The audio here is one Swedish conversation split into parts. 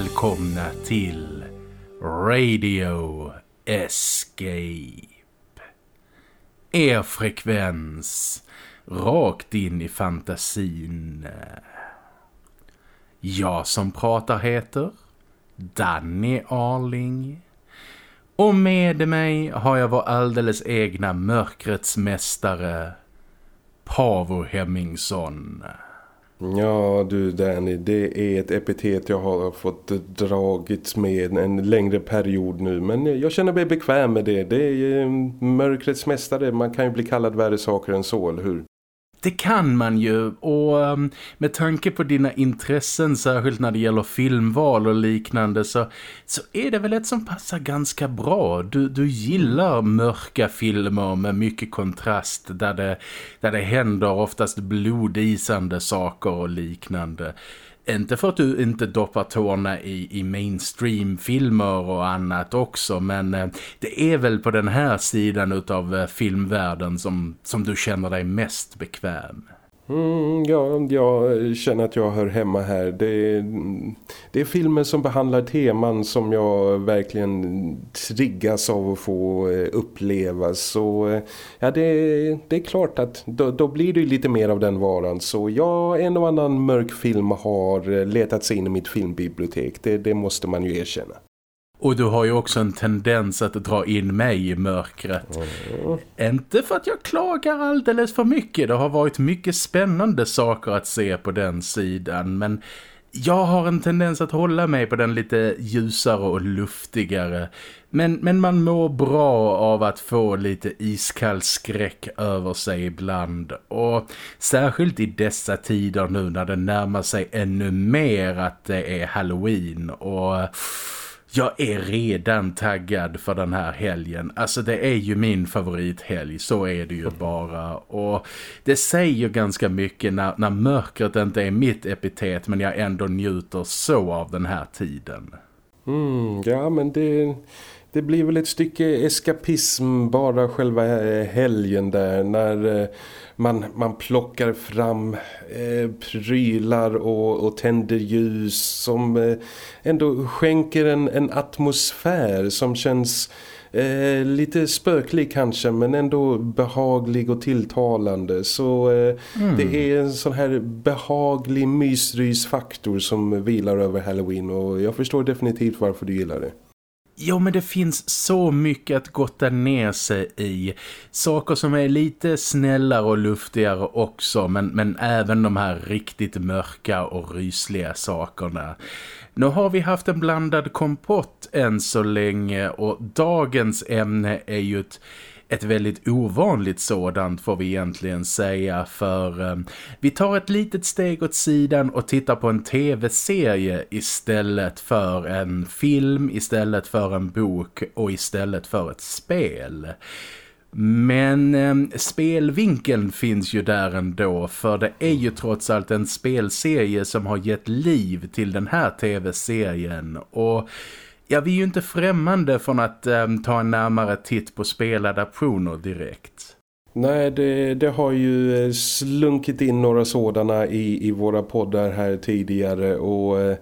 Välkomna till Radio Escape. Er frekvens rakt in i fantasin. Jag som pratar heter Danny Arling. Och med mig har jag vår alldeles egna mörkrets mästare Pavo Hemmingsson. Ja du Danny, det är ett epitet jag har fått dragits med en längre period nu. Men jag känner mig bekväm med det. Det är mörkrets mästare, man kan ju bli kallad värre saker än så, eller hur? Det kan man ju och ehm, med tanke på dina intressen särskilt när det gäller filmval och liknande så, så är det väl ett som passar ganska bra. Du, du gillar mörka filmer med mycket kontrast där det, där det händer oftast blodisande saker och liknande. Inte för att du inte doppar tårna i, i mainstream-filmer och annat också men eh, det är väl på den här sidan av eh, filmvärlden som, som du känner dig mest bekväm. Mm, ja, jag känner att jag hör hemma här. Det, det är filmer som behandlar teman som jag verkligen triggas av att få eh, uppleva. Så eh, ja, det, det är klart att då, då, blir det lite mer av den varan. Så ja, en och annan mörk film har eh, letat sig in i mitt filmbibliotek. Det, det måste man ju erkänna. Och du har ju också en tendens att dra in mig i mörkret. Mm. Inte för att jag klagar alldeles för mycket. Det har varit mycket spännande saker att se på den sidan. Men jag har en tendens att hålla mig på den lite ljusare och luftigare. Men, men man mår bra av att få lite iskall skräck över sig ibland. Och särskilt i dessa tider nu när det närmar sig ännu mer att det är Halloween. Och jag är redan taggad för den här helgen. Alltså det är ju min favorithelg, så är det ju bara. Och det säger ganska mycket när, när mörkret inte är mitt epitet men jag ändå njuter så av den här tiden. Mm, ja men det, det blir väl ett stycke eskapism bara själva helgen där när eh, man, man plockar fram eh, prylar och, och tänder ljus som eh, ändå skänker en, en atmosfär som känns eh, lite spöklig kanske men ändå behaglig och tilltalande. Så eh, mm. det är en sån här behaglig mysrysfaktor som vilar över Halloween och jag förstår definitivt varför du gillar det. Jo, men det finns så mycket att gotta ner sig i. Saker som är lite snällare och luftigare också, men, men även de här riktigt mörka och rysliga sakerna. Nu har vi haft en blandad kompott än så länge och dagens ämne är ju ett ett väldigt ovanligt sådant får vi egentligen säga för eh, vi tar ett litet steg åt sidan och tittar på en tv-serie istället för en film, istället för en bok och istället för ett spel. Men eh, spelvinkeln finns ju där ändå för det är ju trots allt en spelserie som har gett liv till den här tv-serien och Ja, vi är ju inte främmande från att äm, ta en närmare titt på speladaptioner direkt. Nej, det, det, har ju eh, slunkit in några sådana i, i våra poddar här tidigare och eh,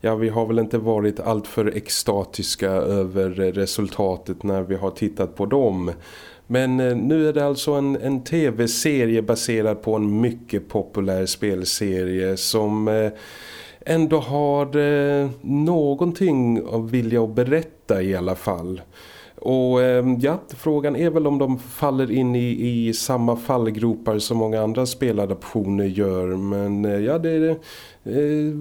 ja, vi har väl inte varit alltför extatiska över resultatet när vi har tittat på dem. Men eh, nu är det alltså en, en tv-serie baserad på en mycket populär spelserie som ändå har eh, någonting att vilja att berätta i alla fall. Och eh, ja, frågan är väl om de faller in i, i samma fallgropar som många andra speladaptioner gör. Men eh, ja, det eh,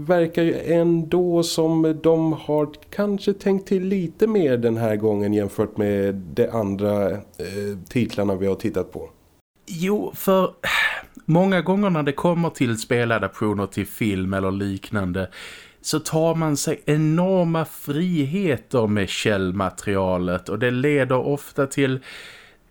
verkar ju ändå som de har kanske tänkt till lite mer den här gången jämfört med de andra eh, titlarna vi har tittat på. Jo, för många gånger när det kommer till speladaptioner till film eller liknande så tar man sig enorma friheter med källmaterialet och det leder ofta till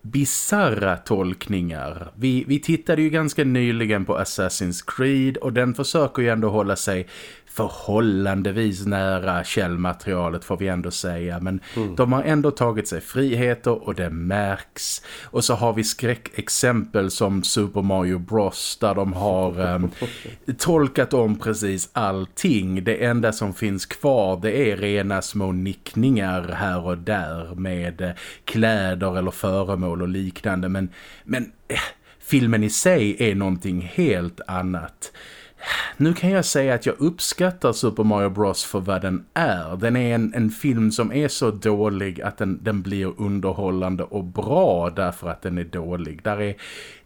bizarra tolkningar. Vi, vi tittade ju ganska nyligen på Assassin's Creed och den försöker ju ändå hålla sig förhållandevis nära källmaterialet får vi ändå säga. Men mm. de har ändå tagit sig friheter och det märks. Och så har vi skräckexempel som Super Mario Bros. Där de har um, tolkat om precis allting. Det enda som finns kvar det är rena små nickningar här och där med uh, kläder eller föremål och liknande. Men, men eh, filmen i sig är någonting helt annat. Nu kan jag säga att jag uppskattar Super Mario Bros för vad den är. Den är en, en film som är så dålig att den, den blir underhållande och bra därför att den är dålig. Där är,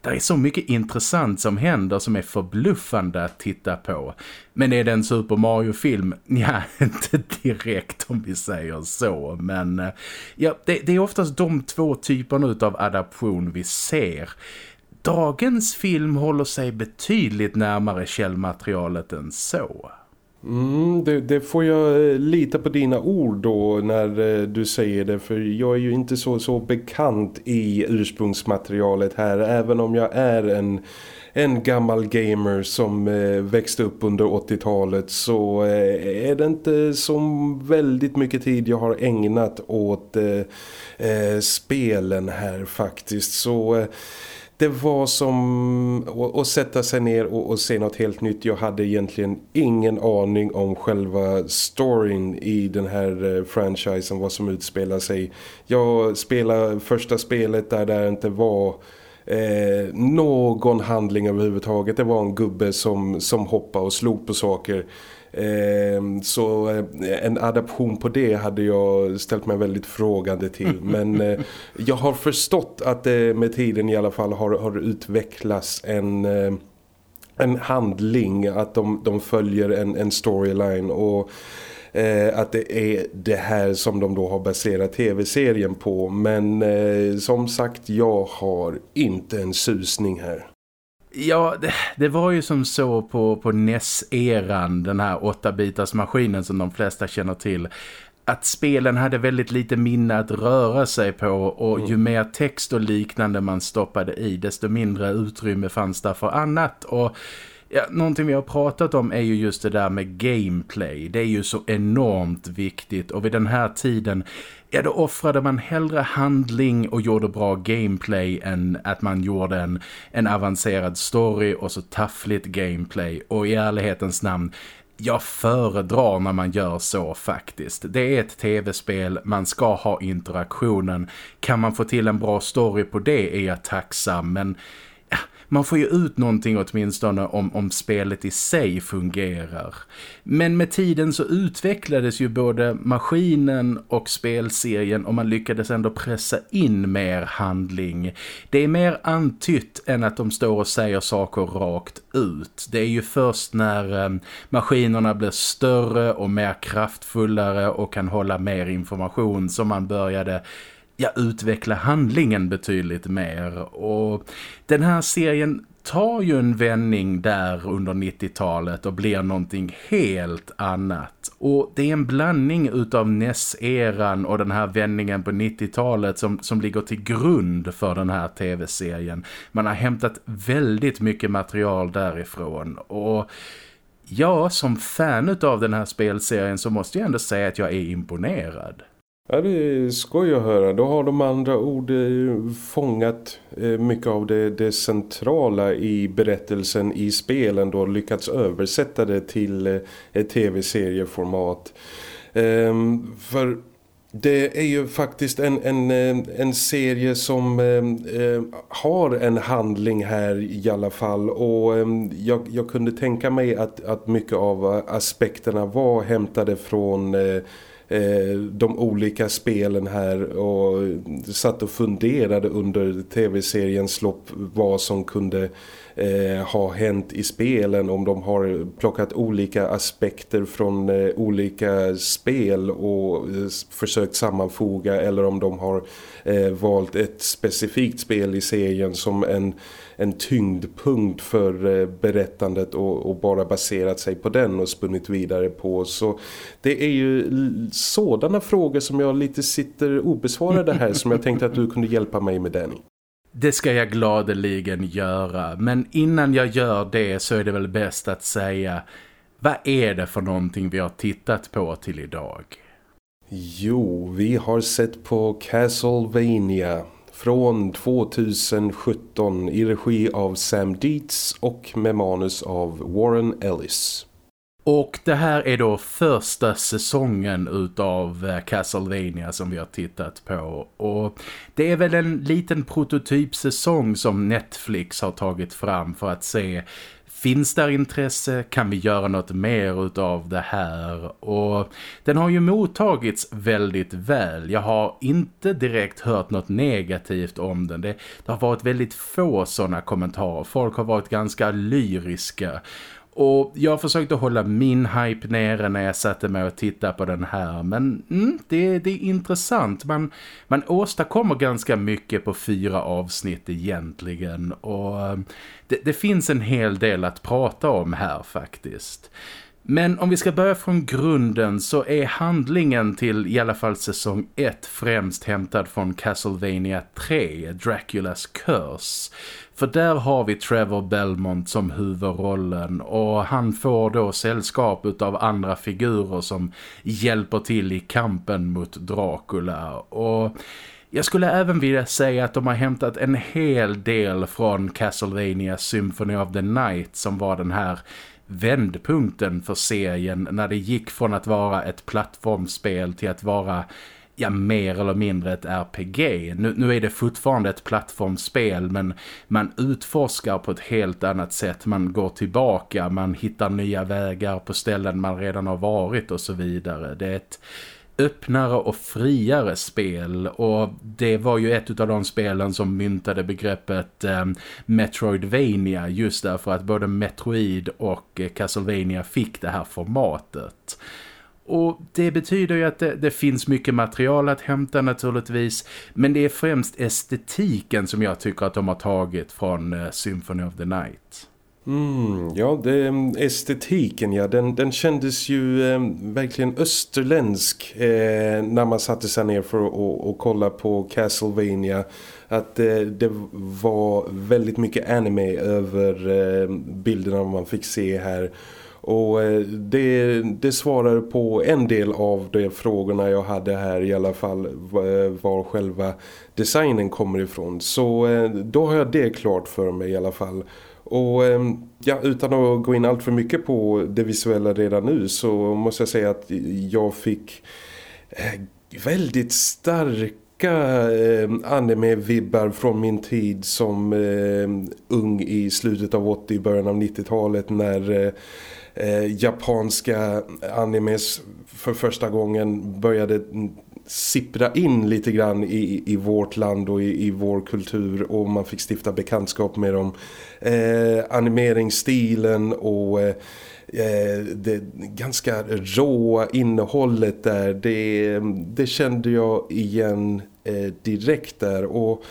där är så mycket intressant som händer som är förbluffande att titta på. Men är det en Super Mario-film? Ja, inte direkt om vi säger så. Men eh, ja, det, det är oftast de två typerna av adaption vi ser dagens film håller sig betydligt närmare källmaterialet än så. Mm, det, det, får jag eh, lita på dina ord då när eh, du säger det för jag är ju inte så, så bekant i ursprungsmaterialet här även om jag är en, en gammal gamer som eh, växte upp under 80-talet så eh, är det inte så väldigt mycket tid jag har ägnat åt eh, eh spelen här faktiskt. Så det var som att, sätta sig ner och, och, se något helt nytt. Jag hade egentligen ingen aning om själva storyn i den här eh, franchisen, vad som utspelar sig. Jag spelade första spelet där det inte var eh, någon handling överhuvudtaget. Det var en gubbe som, som hoppade och slog på saker. Ehm, så eh, en adaption på det hade jag ställt mig väldigt frågande till. Men eh, jag har förstått att det med tiden i alla fall har, har utvecklats en eh, en handling, att de, de följer en, en storyline och eh, att det är det här som de då har baserat tv-serien på. Men eh, som sagt, jag har inte en susning här. Ja, det, det, var ju som så på, på NES-eran, den här 8-bitars maskinen som de flesta känner till. Att spelen hade väldigt lite minne att röra sig på och mm. ju mer text och liknande man stoppade i desto mindre utrymme fanns där för annat. Och Ja, någonting vi har pratat om är ju just det där med gameplay. Det är ju så enormt viktigt och vid den här tiden ja då offrade man hellre handling och gjorde bra gameplay än att man gjorde en, en avancerad story och så taffligt gameplay. Och i ärlighetens namn, jag föredrar när man gör så faktiskt. Det är ett tv-spel, man ska ha interaktionen. Kan man få till en bra story på det är jag tacksam, men man får ju ut någonting åtminstone om, om spelet i sig fungerar. Men med tiden så utvecklades ju både maskinen och spelserien och man lyckades ändå pressa in mer handling. Det är mer antytt än att de står och säger saker rakt ut. Det är ju först när eh, maskinerna blir större och mer kraftfullare och kan hålla mer information som man började ja, utveckla handlingen betydligt mer. Och den här serien tar ju en vändning där under 90-talet och blir någonting helt annat. Och det är en blandning utav NES-eran och den här vändningen på 90-talet som, som ligger till grund för den här tv-serien. Man har hämtat väldigt mycket material därifrån och... Ja, som fan av den här spelserien så måste jag ändå säga att jag är imponerad. Ja, det är skoj att höra. Då har de andra ord eh, fångat eh, mycket av det, det centrala i berättelsen i spelen då lyckats översätta det till eh, ett tv-serieformat. Ehm, för det är ju faktiskt en, en, en serie som eh, har en handling här i alla fall och eh, jag, jag, kunde tänka mig att, att mycket av aspekterna var hämtade från Eh, Eh, de olika spelen här och satt och funderade under tv-seriens lopp vad som kunde eh, ha hänt i spelen. Om de har plockat olika aspekter från eh, olika spel och eh, försökt sammanfoga eller om de har eh, valt ett specifikt spel i serien som en en tyngdpunkt för eh, berättandet och, och, bara baserat sig på den och spunnit vidare på. Så det är ju sådana frågor som jag lite sitter obesvarade här som jag tänkte att du kunde hjälpa mig med Danny. Det ska jag gladeligen göra, men innan jag gör det så är det väl bäst att säga vad är det för någonting vi har tittat på till idag? Jo, vi har sett på Castlevania från 2017 i regi av Sam Dietz och med manus av Warren Ellis. Och det här är då första säsongen utav eh, Castlevania som vi har tittat på. Och det är väl en liten prototypsäsong som Netflix har tagit fram för att se Finns där intresse? Kan vi göra något mer av det här? Och den har ju mottagits väldigt väl. Jag har inte direkt hört något negativt om den. Det, det har varit väldigt få sådana kommentarer. Folk har varit ganska lyriska. Och jag försökte hålla min hype nere när jag satte mig och tittade på den här. Men mm, det, det är intressant. Man, man åstadkommer ganska mycket på fyra avsnitt egentligen. Och eh, det, det finns en hel del att prata om här faktiskt. Men om vi ska börja från grunden så är handlingen till i alla fall säsong 1 främst hämtad från Castlevania 3, Draculas Curse. För där har vi Trevor Belmont som huvudrollen och han får då sällskap av andra figurer som hjälper till i kampen mot Dracula och... Jag skulle även vilja säga att de har hämtat en hel del från Castlevania Symphony of the Night som var den här vändpunkten för serien när det gick från att vara ett plattformsspel till att vara ja, mer eller mindre ett RPG. Nu, nu är det fortfarande ett plattformsspel men man utforskar på ett helt annat sätt. Man går tillbaka, man hittar nya vägar på ställen man redan har varit och så vidare. Det är ett öppnare och friare spel och det var ju ett av de spelen som myntade begreppet eh, Metroidvania just därför att både Metroid och eh, Castlevania fick det här formatet. Och det betyder ju att det, det, finns mycket material att hämta naturligtvis. Men det är främst estetiken som jag tycker att de har tagit från eh, Symphony of the Night. Mm, ja, det, mm, estetiken, ja, den, den kändes ju eh, verkligen österländsk eh, när man satte sig ner för att kolla på Castlevania. Att eh, det var väldigt mycket anime över eh, bilderna man fick se här. Och eh, det, det svarar på en del av de frågorna jag hade här i alla fall eh, var själva designen kommer ifrån. Så eh, då har jag det klart för mig i alla fall. Och ehm, ja, utan att gå in allt för mycket på det visuella redan nu så måste jag säga att jag fick eh, väldigt starka ehm, anime-vibbar från min tid som ehm, ung i slutet av 80 början av 90-talet när eh, eh, japanska animes för första gången började sippra in lite grann i, i vårt land och i, i vår kultur och man fick stifta bekantskap med dem. Eh, animeringsstilen och eh, eh det ganska råa innehållet där det, det kände jag igen eh, direkt där och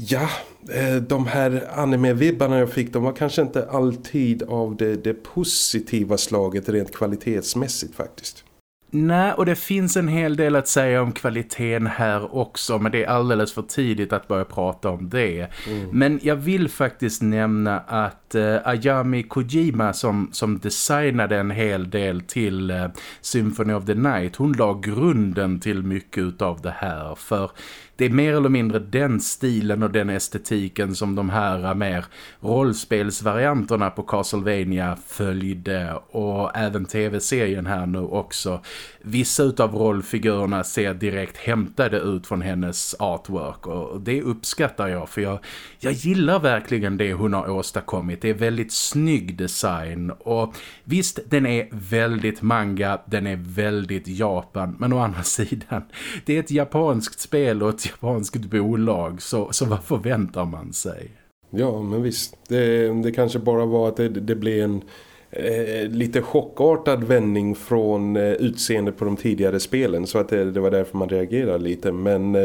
Ja, eh, de här anime-vibbarna jag fick de var kanske inte alltid av det, det positiva slaget rent kvalitetsmässigt faktiskt. Nej, och det finns en hel del att säga om kvaliteten här också men det är alldeles för tidigt att börja prata om det. Mm. Men jag vill faktiskt nämna att eh, Ayami Kojima som, som designade en hel del till eh, Symphony of the Night, hon la grunden till mycket av det här för det är mer eller mindre den stilen och den estetiken som de här mer rollspelsvarianterna på Castlevania följde och även tv-serien här nu också. Vissa av rollfigurerna ser direkt hämtade ut från hennes artwork och det uppskattar jag för jag, jag gillar verkligen det hon har åstadkommit. Det är väldigt snygg design och visst den är väldigt manga, den är väldigt Japan men å andra sidan det är ett japanskt spel och ett japanskt bolag så, så vad förväntar man sig? Ja, men visst. Det, det kanske bara var att det, det blev en eh, lite chockartad vändning från eh, utseendet på de tidigare spelen. Så att det, det var därför man reagerade lite. Men eh,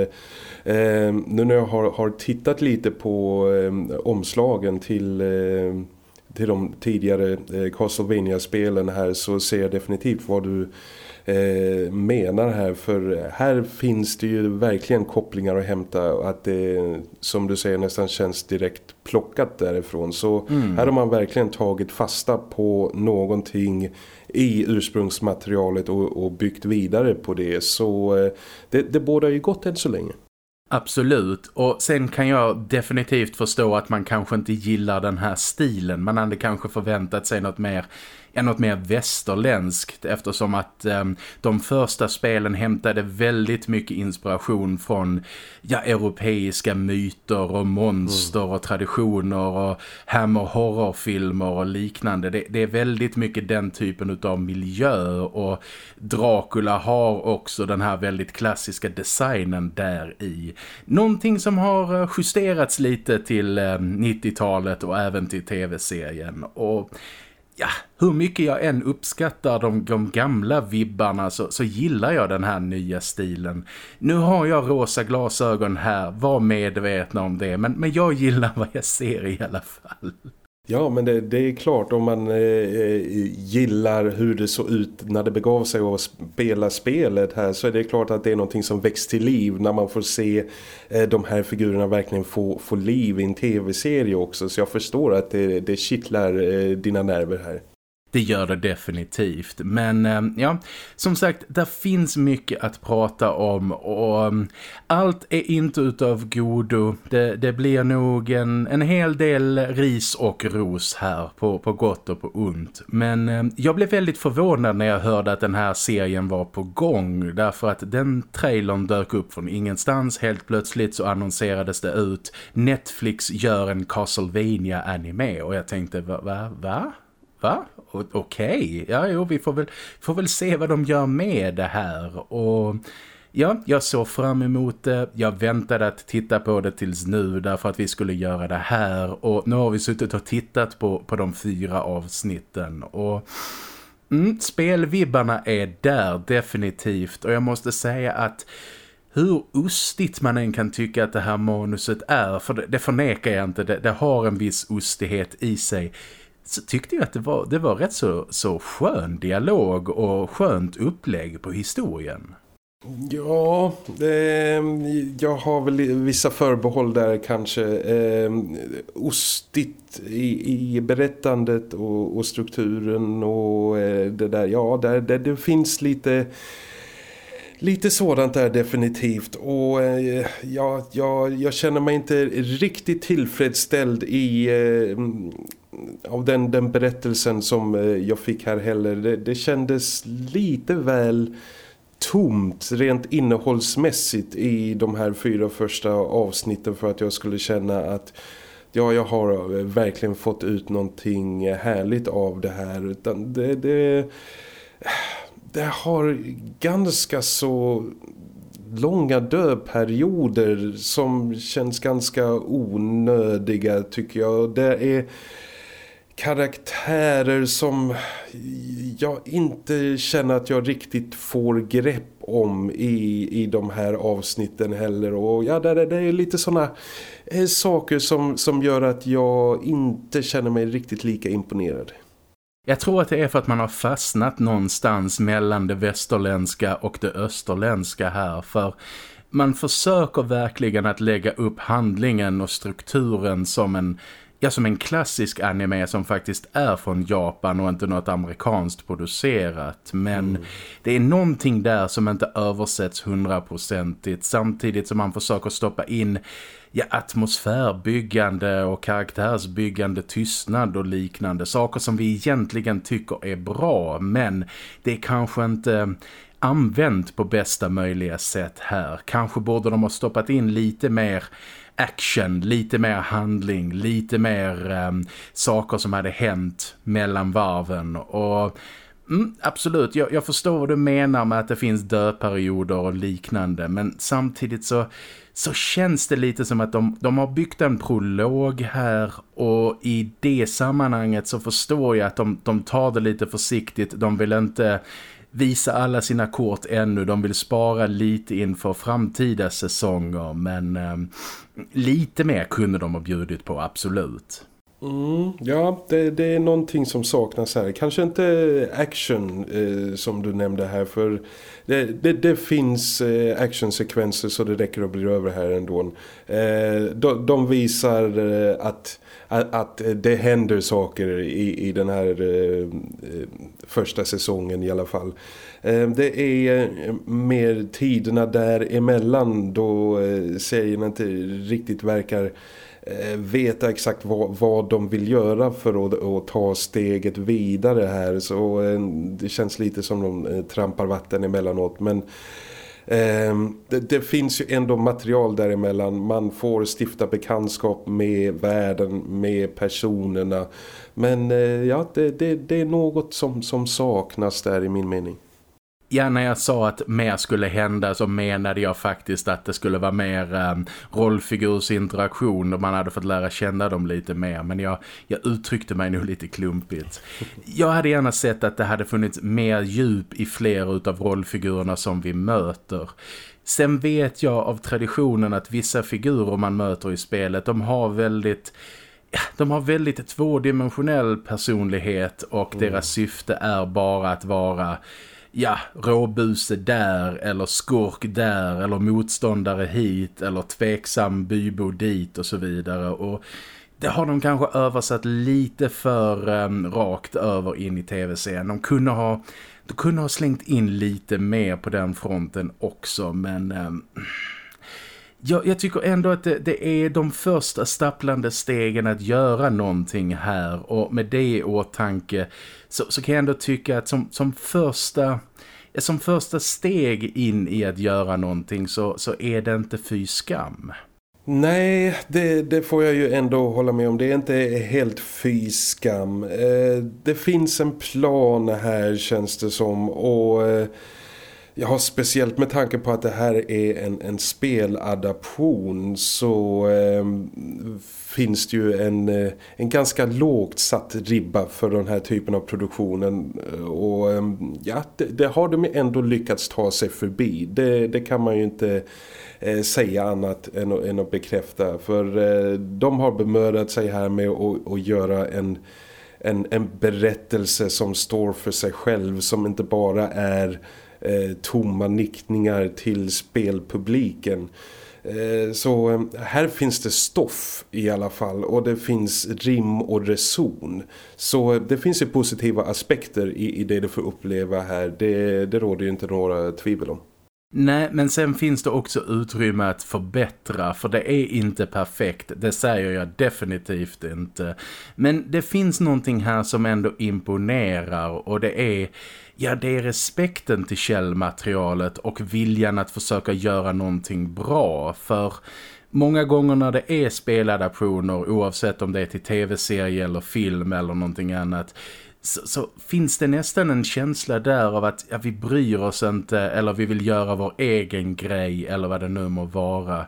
eh nu när jag har, har tittat lite på eh, omslagen till eh, till de tidigare eh, Castlevania-spelen här så ser jag definitivt vad du eh, menar här för här finns det ju verkligen kopplingar att hämta att det som du säger nästan känns direkt plockat därifrån så mm. här har man verkligen tagit fasta på någonting i ursprungsmaterialet och, och byggt vidare på det så eh, det, det båda ju gott än så länge. Absolut, och sen kan jag definitivt förstå att man kanske inte gillar den här stilen. Man hade kanske förväntat sig något mer är något mer västerländskt eftersom att eh, de första spelen hämtade väldigt mycket inspiration från ja, europeiska myter och monster mm. och traditioner och hammer horrorfilmer och liknande. Det, det, är väldigt mycket den typen av miljö och Dracula har också den här väldigt klassiska designen där i. Någonting som har eh, justerats lite till eh, 90-talet och även till tv-serien och ja, hur mycket jag än uppskattar de, de gamla vibbarna så, så, gillar jag den här nya stilen. Nu har jag rosa glasögon här, var medvetna om det, men, men jag gillar vad jag ser i alla fall. Ja, men det, det, är klart om man eh, eh, gillar hur det såg ut när det begav sig att spela spelet här så är det klart att det är någonting som väcks till liv när man får se eh, de här figurerna verkligen få, få liv i en tv-serie också. Så jag förstår att det, det kittlar eh, dina nerver här. Det gör det definitivt. Men eh, ja, som sagt, där finns mycket att prata om och eh, allt är inte utav godo. Det, det blir nog en, en hel del ris och ros här på, på gott och på ont. Men eh, jag blev väldigt förvånad när jag hörde att den här serien var på gång därför att den trailern dök upp från ingenstans. Helt plötsligt så annonserades det ut Netflix gör en Castlevania-anime och jag tänkte, va? va? va? Va? Okej, okay. ja jo, vi får väl, får väl se vad de gör med det här. Och ja, jag såg fram emot det. Jag väntade att titta på det tills nu därför att vi skulle göra det här. Och nu har vi suttit och tittat på, på de fyra avsnitten. Och mm, spelvibbarna är där definitivt. Och jag måste säga att hur ostigt man än kan tycka att det här manuset är, för det, det förnekar jag inte, det, det har en viss ostighet i sig så tyckte jag att det var, det var rätt så, så skön dialog och skönt upplägg på historien. Ja, eh, jag har väl vissa förbehåll där kanske. Eh, ostigt i, i berättandet och, och strukturen och eh, det där. Ja, där, där det finns lite Lite sådant där definitivt och eh, ja, jag, jag känner mig inte riktigt tillfredsställd i eh, av den, den berättelsen som eh, jag fick här heller. Det, det kändes lite väl tomt rent innehållsmässigt i de här fyra första avsnitten för att jag skulle känna att ja, jag har eh, verkligen fått ut någonting härligt av det här utan det, det, det har ganska så långa döperioder som känns ganska onödiga tycker jag. Det är karaktärer som jag inte känner att jag riktigt får grepp om i, i de här avsnitten heller och ja, det, det är lite sådana eh, saker som, som gör att jag inte känner mig riktigt lika imponerad. Jag tror att det är för att man har fastnat någonstans mellan det västerländska och det österländska här för man försöker verkligen att lägga upp handlingen och strukturen som en ja, som en klassisk anime som faktiskt är från Japan och inte något amerikanskt producerat. Men mm. det är någonting där som inte översätts hundraprocentigt samtidigt som man försöker stoppa in ja, atmosfärbyggande och karaktärsbyggande tystnad och liknande. Saker som vi egentligen tycker är bra men det är kanske inte använt på bästa möjliga sätt här. Kanske borde de ha stoppat in lite mer action, lite mer handling, lite mer um, saker som hade hänt mellan varven och Mm, absolut, jag, jag, förstår vad du menar med att det finns döperioder och liknande men samtidigt så, så känns det lite som att de, de har byggt en prolog här och i det sammanhanget så förstår jag att de, de tar det lite försiktigt. De vill inte visa alla sina kort ännu. De vill spara lite inför framtida säsonger men eh, lite mer kunde de ha bjudit på, absolut. Mm, ja, det, det, är någonting som saknas här. Kanske inte action eh, som du nämnde här för det, det, det finns eh, actionsekvenser så det räcker att bli över här ändå. Eh, de, de, visar eh, att, att, att, det händer saker i, i den här eh, eh första säsongen i alla fall. Eh, det är eh, mer tiderna däremellan då serien inte riktigt verkar Eh, Eh, veta exakt vad, vad de vill göra för att, att, ta steget vidare här. Så eh, det känns lite som de eh, trampar vatten emellanåt. Men ehm, det, det, finns ju ändå material däremellan. Man får stifta bekantskap med världen, med personerna. Men ja det, det, det, är något som, som saknas där i min mening. Ja, när jag sa att mer skulle hända så menade jag faktiskt att det skulle vara mer um, rollfigursinteraktion och man hade fått lära känna dem lite mer. Men jag, jag uttryckte mig nog lite klumpigt. Jag hade gärna sett att det hade funnits mer djup i fler av rollfigurerna som vi möter. Sen vet jag av traditionen att vissa figurer man möter i spelet, de har väldigt de har väldigt tvådimensionell personlighet och mm. deras syfte är bara att vara ja, råbuse där eller skurk där eller motståndare hit eller tveksam bybo dit och så vidare och det har de kanske översatt lite för um, rakt över in i tv-serien. De kunde ha de kunde ha slängt in lite mer på den fronten också men um, jag, jag, tycker ändå att det, det, är de första stapplande stegen att göra någonting här och med det i åtanke så, så kan jag ändå tycka att som, som första som första steg in i att göra någonting så, så är det inte fy skam. Nej, det, det, får jag ju ändå hålla med om. Det är inte helt fy skam. Eh, det finns en plan här känns det som och... Eh, jag har speciellt med tanke på att det här är en, en speladaption så eh, finns det ju en, eh, en ganska lågt satt ribba för den här typen av produktionen eh, och ehm, ja, det, det har de ändå lyckats ta sig förbi. Det, det kan man ju inte eh, säga annat än, än att bekräfta för eh, de har bemödat sig här med att, att göra en en, en berättelse som står för sig själv som inte bara är eh, tomma nickningar till spelpubliken. Eh, så eh, här finns det stoff i alla fall och det finns rim och reson. Så eh, det finns ju positiva aspekter i, i det du får uppleva här. Det, det råder ju inte några tvivel om. Nej, men sen finns det också utrymme att förbättra för det är inte perfekt, det säger jag definitivt inte. Men det finns någonting här som ändå imponerar och det är ja det är respekten till källmaterialet och viljan att försöka göra någonting bra. För många gånger när det är speladaptioner oavsett om det är till tv-serie eller film eller någonting annat så, så, finns det nästan en känsla där av att ja, vi bryr oss inte eller vi vill göra vår egen grej eller vad det nu må vara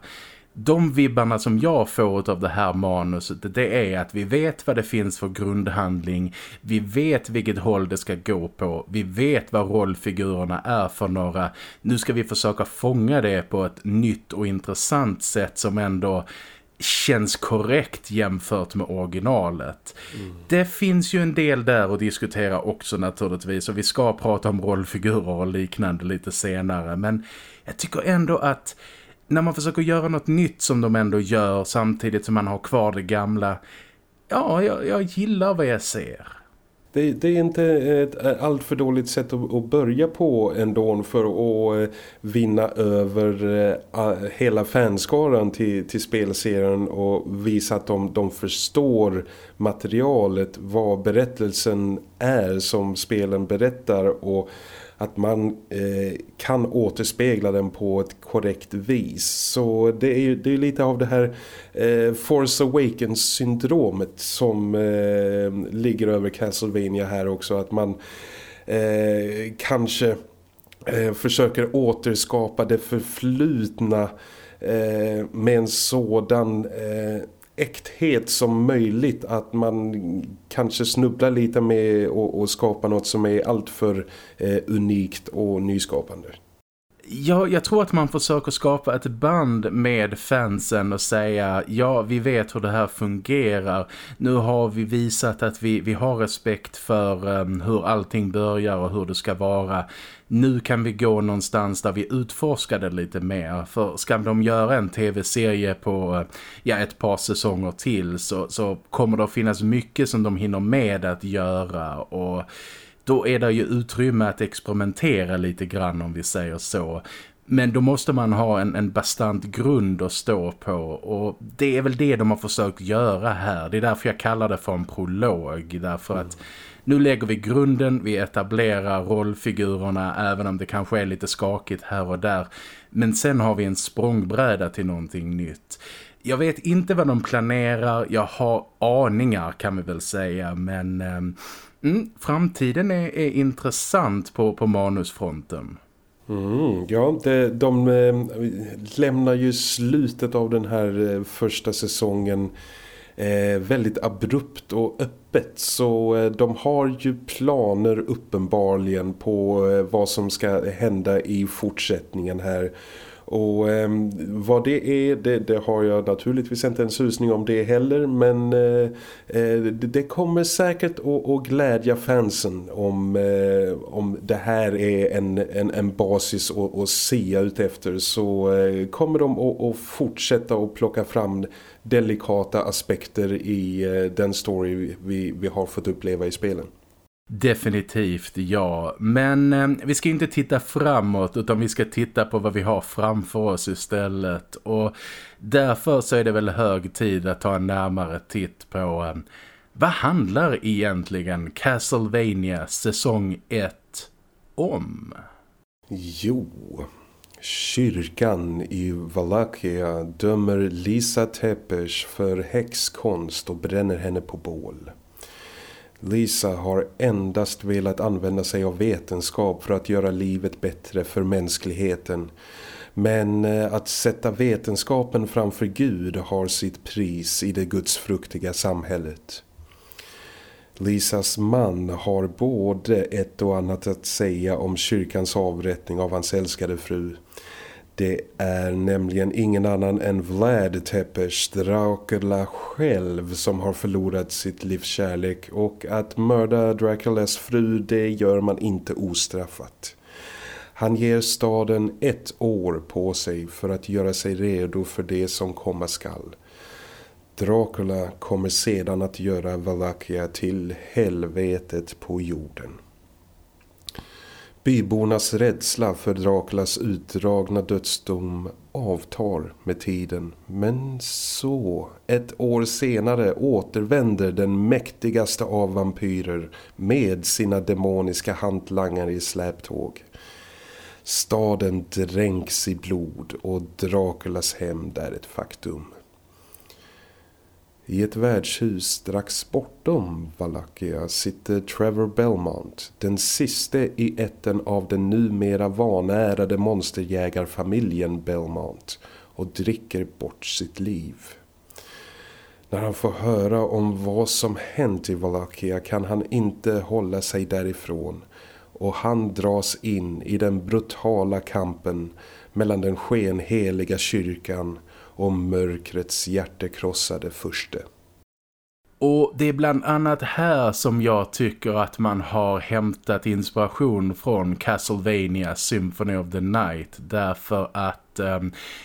de vibbarna som jag får av det här manuset det är att vi vet vad det finns för grundhandling, vi vet vilket håll det ska gå på, vi vet vad rollfigurerna är för några. Nu ska vi försöka fånga det på ett nytt och intressant sätt som ändå känns korrekt jämfört med originalet. Mm. Det finns ju en del där att diskutera också naturligtvis och vi ska prata om rollfigurer och liknande lite senare men jag tycker ändå att när man försöker göra något nytt som de ändå gör samtidigt som man har kvar det gamla ja, jag, jag gillar vad jag ser. Det, det, är inte ett allt för dåligt sätt att, att, börja på ändå för att eh, vinna över eh, hela fanskaran till, till spelserien och visa att de, de förstår materialet, vad berättelsen är som spelen berättar och att man eh, kan återspegla den på ett korrekt vis. Så det är ju det är lite av det här eh, Force Awakens-syndromet som eh, ligger över Castlevania här också. Att man eh, kanske eh, försöker återskapa det förflutna eh, med en sådan eh, äkthet som möjligt att man kanske snubblar lite med att skapa något som är alltför eh, unikt och nyskapande. Ja, jag tror att man försöker skapa ett band med fansen och säga ja, vi vet hur det här fungerar. Nu har vi visat att vi, vi har respekt för um, hur allting börjar och hur det ska vara. Nu kan vi gå någonstans där vi utforskar det lite mer. För ska de göra en tv-serie på ja, ett par säsonger till så, så kommer det att finnas mycket som de hinner med att göra och då är det ju utrymme att experimentera lite grann om vi säger så. Men då måste man ha en, en bastant grund att stå på och det är väl det de har försökt göra här. Det är därför jag kallar det för en prolog. Därför att nu lägger vi grunden, vi etablerar rollfigurerna även om det kanske är lite skakigt här och där. Men sen har vi en språngbräda till någonting nytt. Jag vet inte vad de planerar, jag har aningar kan vi väl säga men... Eh, Mm, framtiden är, är, intressant på, på manusfronten. Mm, ja, det, de eh, lämnar ju slutet av den här eh, första säsongen eh, väldigt abrupt och öppet. Så eh, de har ju planer uppenbarligen på eh, vad som ska hända i fortsättningen här. Och eh, vad det är, det, det, har jag naturligtvis inte en susning om det heller. Men eh, eh, det, det, kommer säkert att, att glädja fansen om, eh, om det här är en, en, en basis att, att se ut efter. Så eh, kommer de att, att fortsätta att plocka fram delikata aspekter i eh, den story vi, vi har fått uppleva i spelen. Definitivt ja, men eh, vi ska inte titta framåt utan vi ska titta på vad vi har framför oss istället och därför så är det väl hög tid att ta en närmare titt på eh, vad handlar egentligen Castlevania säsong 1 om? Jo, kyrkan i Valakia dömer Lisa Tepes för häxkonst och bränner henne på bål. Lisa har endast velat använda sig av vetenskap för att göra livet bättre för mänskligheten. Men eh, att sätta vetenskapen framför Gud har sitt pris i det gudsfruktiga samhället. Lisas man har både ett och annat att säga om kyrkans avrättning av hans älskade fru. Det är nämligen ingen annan än Vlad Tepes Dracula själv som har förlorat sitt livs kärlek och att mörda Draculas fru det gör man inte ostraffat. Han ger staden ett år på sig för att göra sig redo för det som komma skall. Dracula kommer sedan att göra Valakia till helvetet på jorden. Bybornas rädsla för Draculas utdragna dödsdom avtar med tiden. Men så, ett år senare återvänder den mäktigaste av vampyrer med sina demoniska hantlangare i släptåg. Staden dränks i blod och Draculas hämnd är ett faktum. I ett värdshus strax bortom Valakia sitter Trevor Belmont, den siste i ätten av den numera vanärade monsterjägarfamiljen Belmont och dricker bort sitt liv. När han får höra om vad som hänt i Valakia kan han inte hålla sig därifrån och han dras in i den brutala kampen mellan den skenheliga kyrkan och mörkrets hjärtekrossade förste. Och det är bland annat här som jag tycker att man har hämtat inspiration från Castlevania Symphony of the Night. Därför att eh,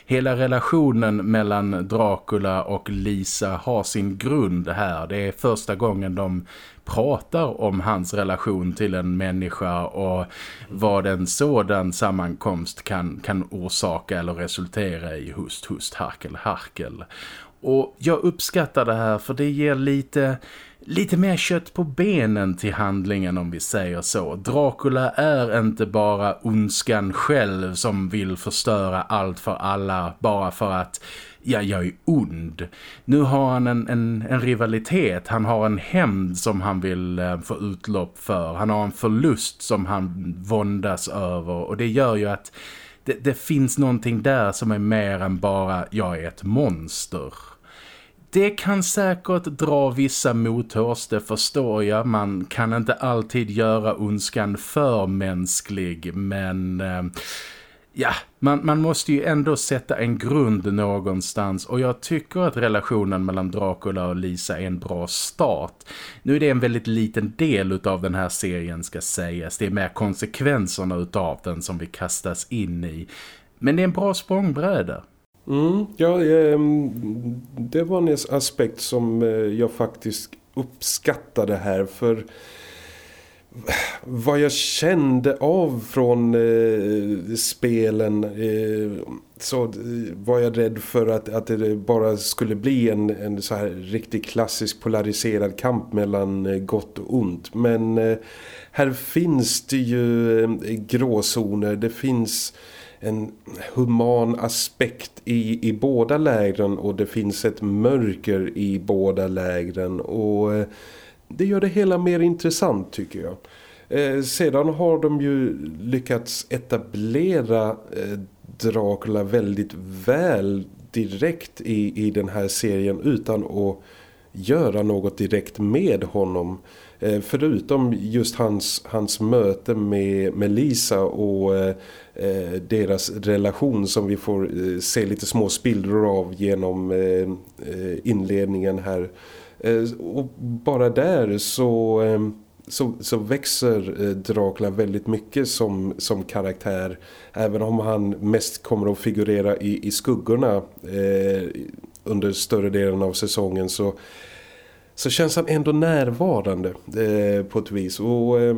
hela relationen mellan Dracula och Lisa har sin grund här. Det är första gången de pratar om hans relation till en människa och vad en sådan sammankomst kan, kan orsaka eller resultera i hust, hust, harkel, harkel. Och jag uppskattar det här för det ger lite, lite mer kött på benen till handlingen om vi säger så. Dracula är inte bara ondskan själv som vill förstöra allt för alla bara för att ja, jag är ond. Nu har han en, en, en rivalitet, han har en hämnd som han vill eh, få utlopp för. Han har en förlust som han våndas över och det gör ju att det, det finns någonting där som är mer än bara jag är ett monster. Det kan säkert dra vissa mothårs, det förstår jag. Man kan inte alltid göra ondskan för mänsklig, men... Eh, ja, man, man måste ju ändå sätta en grund någonstans och jag tycker att relationen mellan Dracula och Lisa är en bra start. Nu är det en väldigt liten del av den här serien ska sägas. Det är mer konsekvenserna utav den som vi kastas in i. Men det är en bra språngbräda. Mm, ja, ehm, det var en aspekt som eh, jag faktiskt uppskattade här för vad jag kände av från eh, spelen eh, så eh, var jag rädd för att, att det bara skulle bli en, en så här riktigt klassisk polariserad kamp mellan eh, gott och ont. Men eh, här finns det ju gråzoner, det finns en human aspekt i, i båda lägren och det finns ett mörker i båda lägren och eh, det gör det hela mer intressant tycker jag. Eh, sedan har de ju lyckats etablera eh, Dracula väldigt väl direkt i, i den här serien utan att göra något direkt med honom. Eh, förutom just hans, hans möte med, med Lisa och eh, eh, deras relation som vi får eh, se lite små spillror av genom eh, eh inledningen här. och bara där så så, så växer eh, Dracula väldigt mycket som, som karaktär. Även om han mest kommer att figurera i, i skuggorna eh, under större delen av säsongen så, så känns han ändå närvarande eh, på ett vis. Och eh,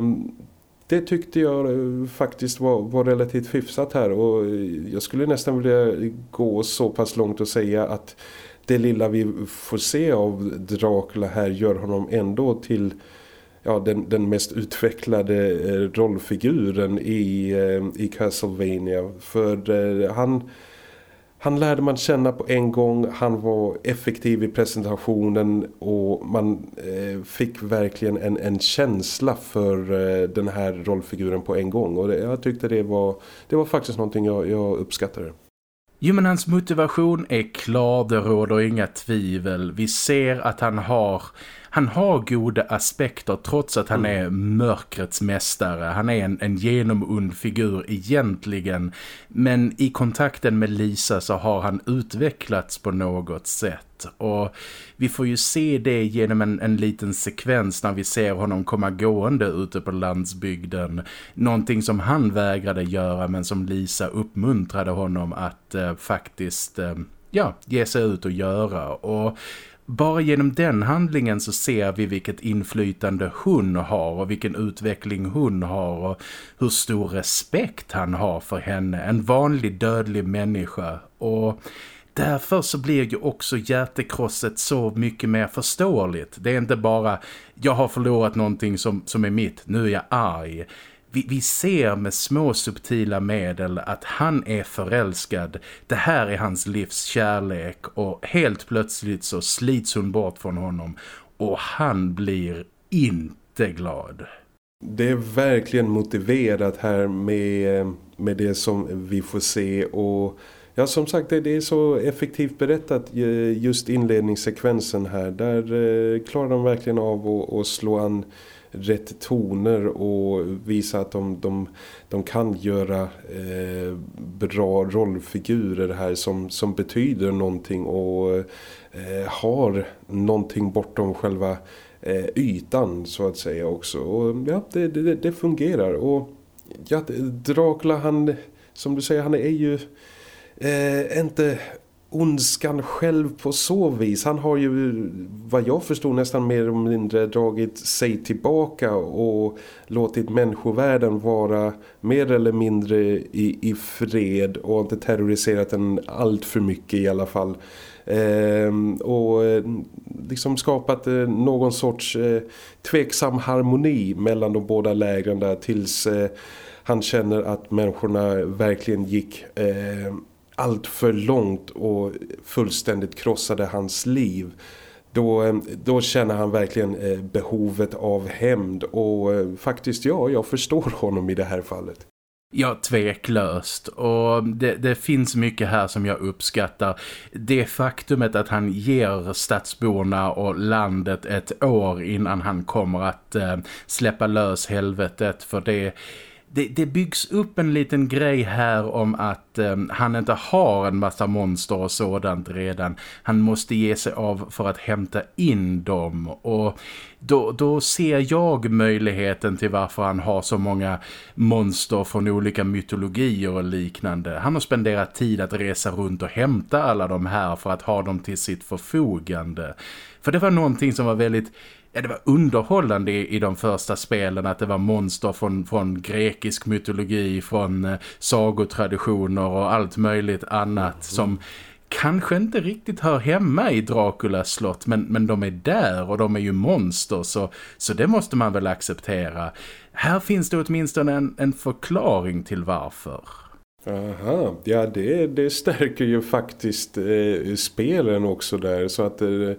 det tyckte jag eh, faktiskt var, var relativt hyfsat här. Och eh, jag skulle nästan vilja gå så pass långt och säga att det lilla vi får se av Dracula här gör honom ändå till ja, den, den mest utvecklade eh, rollfiguren i, i Castlevania. För eh, han, han lärde man känna på en gång, han var effektiv i presentationen och man eh, fick verkligen en, en känsla för eh, den här rollfiguren på en gång. Och det, jag tyckte det var, det var faktiskt någonting jag, jag uppskattade. Jo men hans motivation är klar, det råder inga tvivel. Vi ser att han har han har goda aspekter trots att han mm. är mörkrets mästare. Han är en, en genomund figur egentligen. Men i kontakten med Lisa så har han utvecklats på något sätt. Och vi får ju se det genom en, en liten sekvens när vi ser honom komma gående ute på landsbygden. Någonting som han vägrade göra men som Lisa uppmuntrade honom att eh, faktiskt eh, ja, ge sig ut och göra. Och bara genom den handlingen så ser vi vilket inflytande hon har och vilken utveckling hon har och hur stor respekt han har för henne. En vanlig dödlig människa och därför så blir ju också hjärtekrosset så mycket mer förståeligt. Det är inte bara jag har förlorat någonting som, som är mitt, nu är jag arg vi, vi ser med små subtila medel att han är förälskad. Det här är hans livs kärlek och helt plötsligt så slits hon bort från honom och han blir inte glad. Det är verkligen motiverat här med, med det som vi får se och ja som sagt det är så effektivt berättat just inledningssekvensen här. Där eh, klarar de verkligen av att slå an rätt toner och visa att de, de, de kan göra eh, bra rollfigurer här som, som betyder någonting och eh, har någonting bortom själva eh, ytan så att säga också. Och ja, det, det, det fungerar och ja, Dracula han, som du säger, han är ju eh, inte ondskan själv på så vis. Han har ju, vad jag förstår, nästan mer eller mindre dragit sig tillbaka och låtit människovärlden vara mer eller mindre i, i fred och inte terroriserat den allt för mycket i alla fall. Ehm, eh, och liksom skapat eh, någon sorts eh, tveksam harmoni mellan de båda lägren där tills eh, han känner att människorna verkligen gick eh, allt för långt och fullständigt krossade hans liv då, eh, då känner han verkligen eh, behovet av hämnd och eh, faktiskt ja, jag förstår honom i det här fallet. Ja, tveklöst. Och det, det, finns mycket här som jag uppskattar. Det faktumet att han ger stadsborna och landet ett år innan han kommer att eh, släppa lös helvetet. För det det, det byggs upp en liten grej här om att eh, han inte har en massa monster och sådant redan. Han måste ge sig av för att hämta in dem och då, då ser jag möjligheten till varför han har så många monster från olika mytologier och liknande. Han har spenderat tid att resa runt och hämta alla de här för att ha dem till sitt förfogande. För det var någonting som var väldigt ja, det var underhållande i, i de första spelen att det var monster från, från grekisk mytologi, från eh, sagotraditioner och allt möjligt annat mm. som kanske inte riktigt hör hemma i Draculas slott men, men de är där och de är ju monster så, så det måste man väl acceptera. Här finns det åtminstone en, en förklaring till varför. Aha, ja det, det stärker ju faktiskt eh, spelen också där så att eh,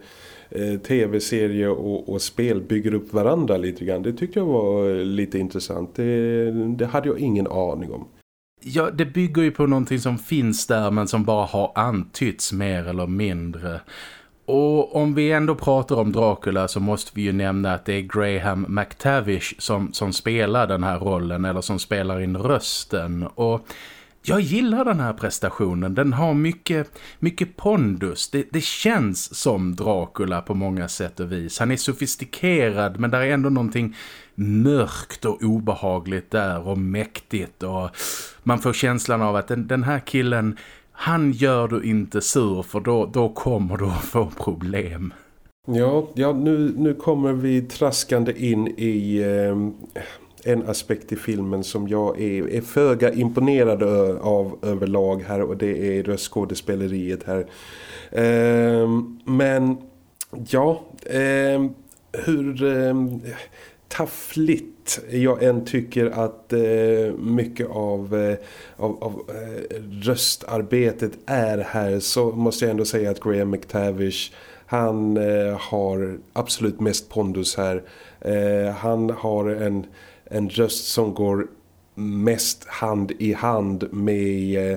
Eh, tv-serie och, och, spel bygger upp varandra lite grann. Det tyckte jag var eh, lite intressant. Det, det hade jag ingen aning om. Ja, det bygger ju på någonting som finns där men som bara har antytts mer eller mindre. Och om vi ändå pratar om Dracula så måste vi ju nämna att det är Graham McTavish som, som spelar den här rollen eller som spelar in rösten. Och jag gillar den här prestationen. Den har mycket, mycket pondus. Det, det, känns som Dracula på många sätt och vis. Han är sofistikerad men där är ändå någonting mörkt och obehagligt där och mäktigt. Och man får känslan av att den, den här killen, han gör du inte sur för då, då kommer du att få problem. Ja, ja nu, nu kommer vi traskande in i... Eh en aspekt i filmen som jag är, är föga imponerad av överlag här och det är röstskådespeleriet här. Ehm, men ja, eh, hur eh, taffligt jag än tycker att eh, mycket av, eh, av, av eh, röstarbetet är här så måste jag ändå säga att Graham McTavish han eh, har absolut mest pondus här. Eh, han har en en röst som går mest hand i hand med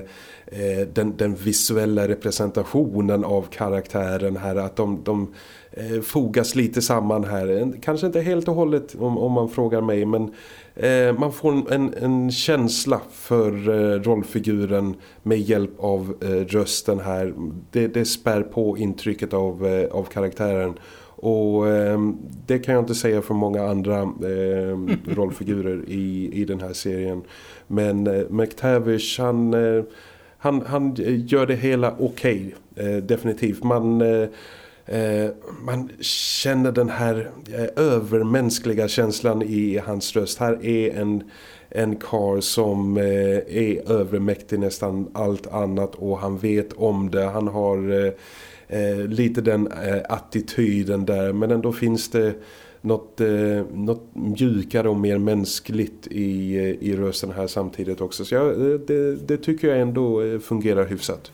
eh, den, den, visuella representationen av karaktären här att de, de eh, fogas lite samman här. Kanske inte helt och hållet om, om man frågar mig men eh, man får en, en känsla för eh, rollfiguren med hjälp av eh, rösten här. Det, det spär på intrycket av, eh, av karaktären och eh, det kan jag inte säga för många andra eh, rollfigurer i, i den här serien. Men eh, McTavish han, eh, han, han gör det hela okej. Okay, eh, definitivt. Man, eh, man känner den här övermänskliga känslan i hans röst. Här är en en kar som är övermäktig nästan allt annat och han vet om det. Han har eh, lite den eh, attityden där men ändå finns det något, eh, något mjukare och mer mänskligt i, eh, i rösten här samtidigt också. Så ja, eh, det, det tycker jag ändå eh, fungerar hyfsat.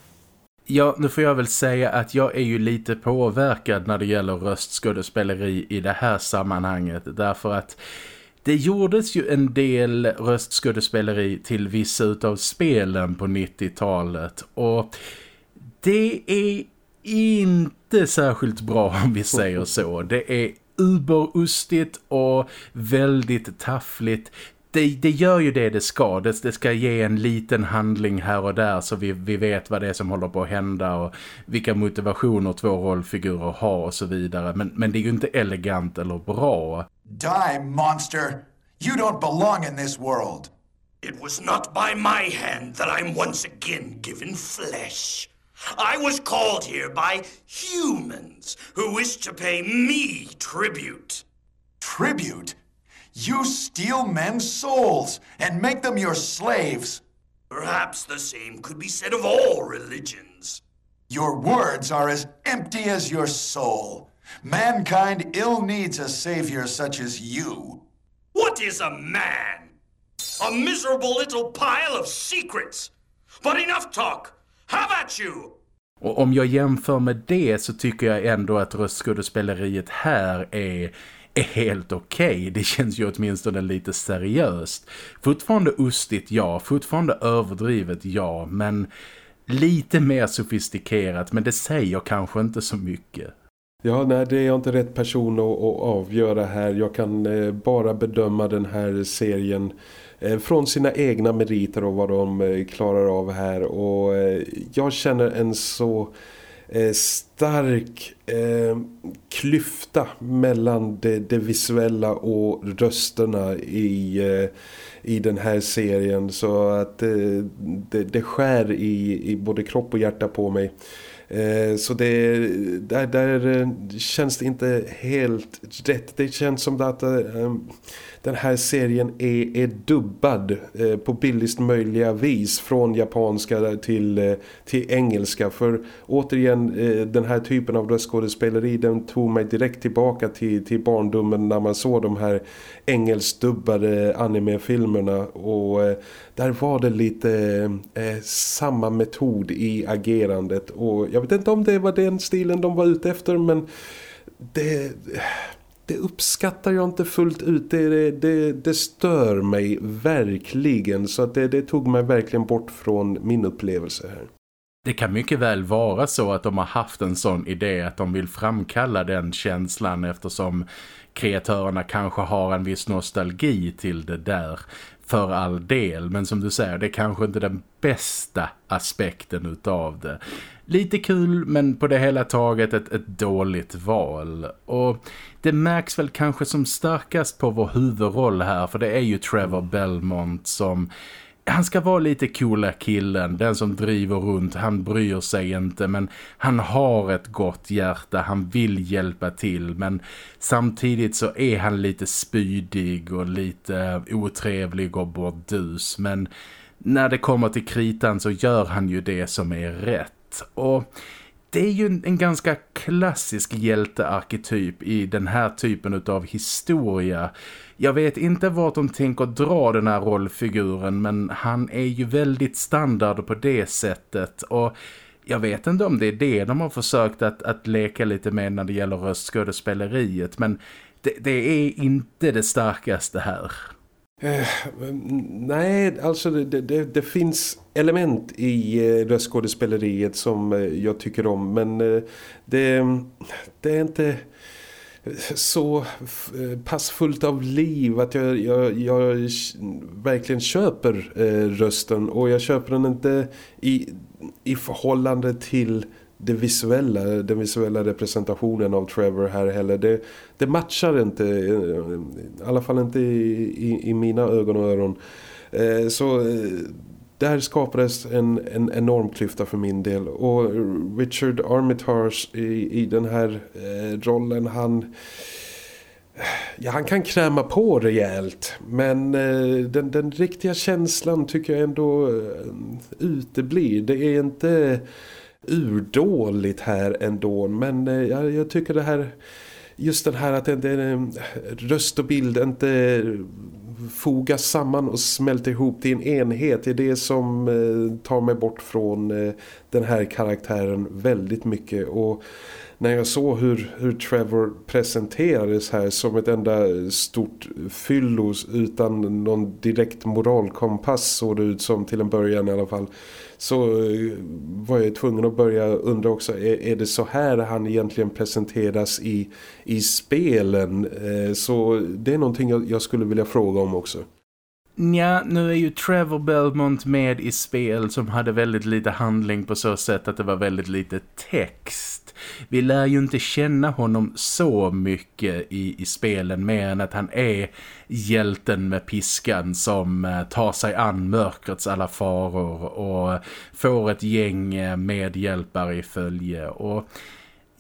Ja, nu får jag väl säga att jag är ju lite påverkad när det gäller röstskådespeleri i det här sammanhanget. Därför att det gjordes ju en del röstskådespeleri till vissa utav spelen på 90-talet. Och det är inte särskilt bra om vi säger så. Det är uberustigt och väldigt taffligt. Det, det, gör ju det det ska. Det, det, ska ge en liten handling här och där så vi, vi vet vad det är som håller på att hända och vilka motivationer två rollfigurer har och så vidare. Men, men det är ju inte elegant eller bra. Die, monster! You don't belong in this world! It was not by my hand that I'm once again given flesh. I was called here by humans who wish to pay me tribute. Tribute? You steal men's souls and make them your slaves. Perhaps the same could be said of all religions. Your words are as empty as your soul. Mankind ill needs a savior such as you. What is a man? A miserable little pile of secrets. But enough talk. How about you? Och om jag jämför med det så tycker jag ändå att röstskådespeleriet här är är helt okej. Okay. Det känns ju åtminstone lite seriöst. Fortfarande ustigt, ja. Fortfarande överdrivet, ja. Men lite mer sofistikerat. Men det säger kanske inte så mycket. Ja, nej, det är jag inte rätt person att, att avgöra här. Jag kan eh, bara bedöma den här serien eh, Eh, från sina egna meriter och vad de eh, klarar av här. Och eh, jag känner en så stark eh, klyfta mellan det, det, visuella och rösterna i, eh, i den här serien så att eh, det, det skär i, i både kropp och hjärta på mig. Så det, där, där känns det inte helt rätt. Det känns som att äh, den här serien är, är dubbad eh, på billigst möjliga vis från japanska till, eh, till engelska. För återigen, eh, den här typen av röstskådespeleri den tog mig direkt tillbaka till, till barndomen när man såg de här engelskdubbade animefilmerna och eh, där var det lite eh, eh, samma metod i agerandet och jag vet inte om det var den stilen de var ute efter men det, det uppskattar jag inte fullt ut. Det, det, det stör mig verkligen så att det, det tog mig verkligen bort från min upplevelse här. Det kan mycket väl vara så att de har haft en sån idé att de vill framkalla den känslan eftersom kreatörerna kanske har en viss nostalgi till det där för all del. Men som du säger, det är kanske inte den bästa aspekten utav det. Lite kul men på det hela taget ett, ett dåligt val. Och det märks väl kanske som starkast på vår huvudroll här för det är ju Trevor Belmont som han ska vara lite coola killen, den som driver runt, han bryr sig inte men han har ett gott hjärta, han vill hjälpa till men samtidigt så är han lite spydig och lite otrevlig och bordus. Men när det kommer till kritan så gör han ju det som är rätt. Och det är ju en ganska klassisk hjältearketyp i den här typen av historia. Jag vet inte vart de tänker dra den här rollfiguren men han är ju väldigt standard på det sättet och jag vet inte om det är det de har försökt att, att leka lite med när det gäller röstskådespeleriet men det, det är inte det starkaste här. Eh, nej, alltså det, det, det, finns element i eh, röstskådespeleriet som eh, jag tycker om men eh, det, det är inte så pass passfullt av liv att jag, jag, jag verkligen köper eh, rösten. Och jag köper den inte i, i förhållande till det visuella, den visuella representationen av Trevor här heller. Det, det matchar inte, eh, i alla fall inte i, i, i mina ögon och öron. Eh, så eh, där skapades en, en enorm klyfta för min del. Och Richard Armitage i, i den här eh, rollen, han... Ja, han kan kräma på rejält men eh, den, den riktiga känslan tycker jag ändå eh, uteblir. Det är inte urdåligt här ändå men eh, jag, jag tycker det här just den här att det, det, eh, röst och bild inte fogas samman och smälter ihop till en enhet det är det som eh, tar mig bort från eh, den här karaktären väldigt mycket. Och när jag såg hur, hur Trevor presenterades här som ett enda stort fyllos utan någon direkt moralkompass såg det ut som till en början i alla fall så eh, var jag tvungen att börja undra också, är, är det så här han egentligen presenteras i, i spelen? Eh, så det är någonting jag, jag skulle vilja fråga om också. Ja, nu är ju Trevor Belmont med i spel som hade väldigt lite handling på så sätt att det var väldigt lite text. Vi lär ju inte känna honom så mycket i, i spelen mer än att han är hjälten med piskan som eh, tar sig an mörkrets alla faror och får ett gäng eh, medhjälpare i följe och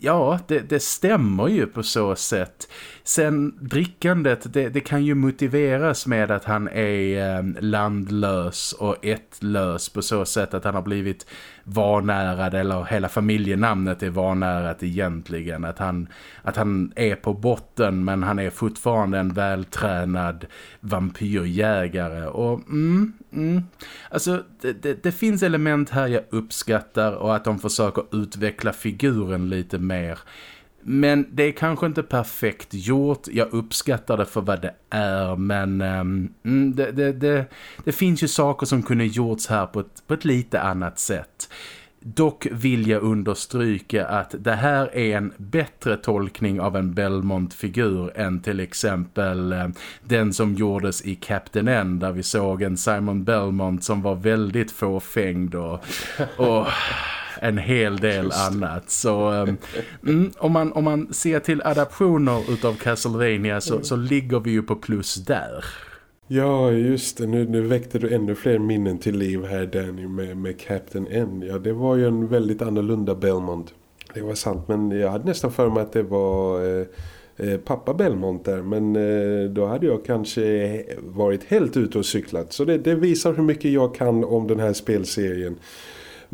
Ja, det, det, stämmer ju på så sätt. Sen drickandet, det, det kan ju motiveras med att han är eh, landlös och ettlös på så sätt att han har blivit vanärad eller hela familjenamnet är vanärat egentligen. Att han, att han är på botten men han är fortfarande en vältränad vampyrjägare. Och mm, mm, alltså det, det, det finns element här jag uppskattar och att de försöker utveckla figuren lite mer. Men det är kanske inte perfekt gjort. Jag uppskattar det för vad det är. Men um, det, det, det, det, finns ju saker som kunde gjorts här på ett, på ett lite annat sätt. Dock vill jag understryka att det här är en bättre tolkning av en Belmont-figur än till exempel ehm, den som gjordes i Captain N där vi såg en Simon Belmont som var väldigt fåfängd och, och en hel del annat. Så um, mm, om, man, om man ser till adaptioner utav Castlevania så, så ligger vi ju på plus där. Ja, just det. Nu, nu väckte du ännu fler minnen till liv här, Danny, med, med Captain N. Ja, det var ju en väldigt annorlunda Belmont. Det var sant, men jag hade nästan för mig att det var... Eh, eh pappa Belmont där men eh, då hade jag kanske varit helt ute och cyklat så det, det, visar hur mycket jag kan om den här spelserien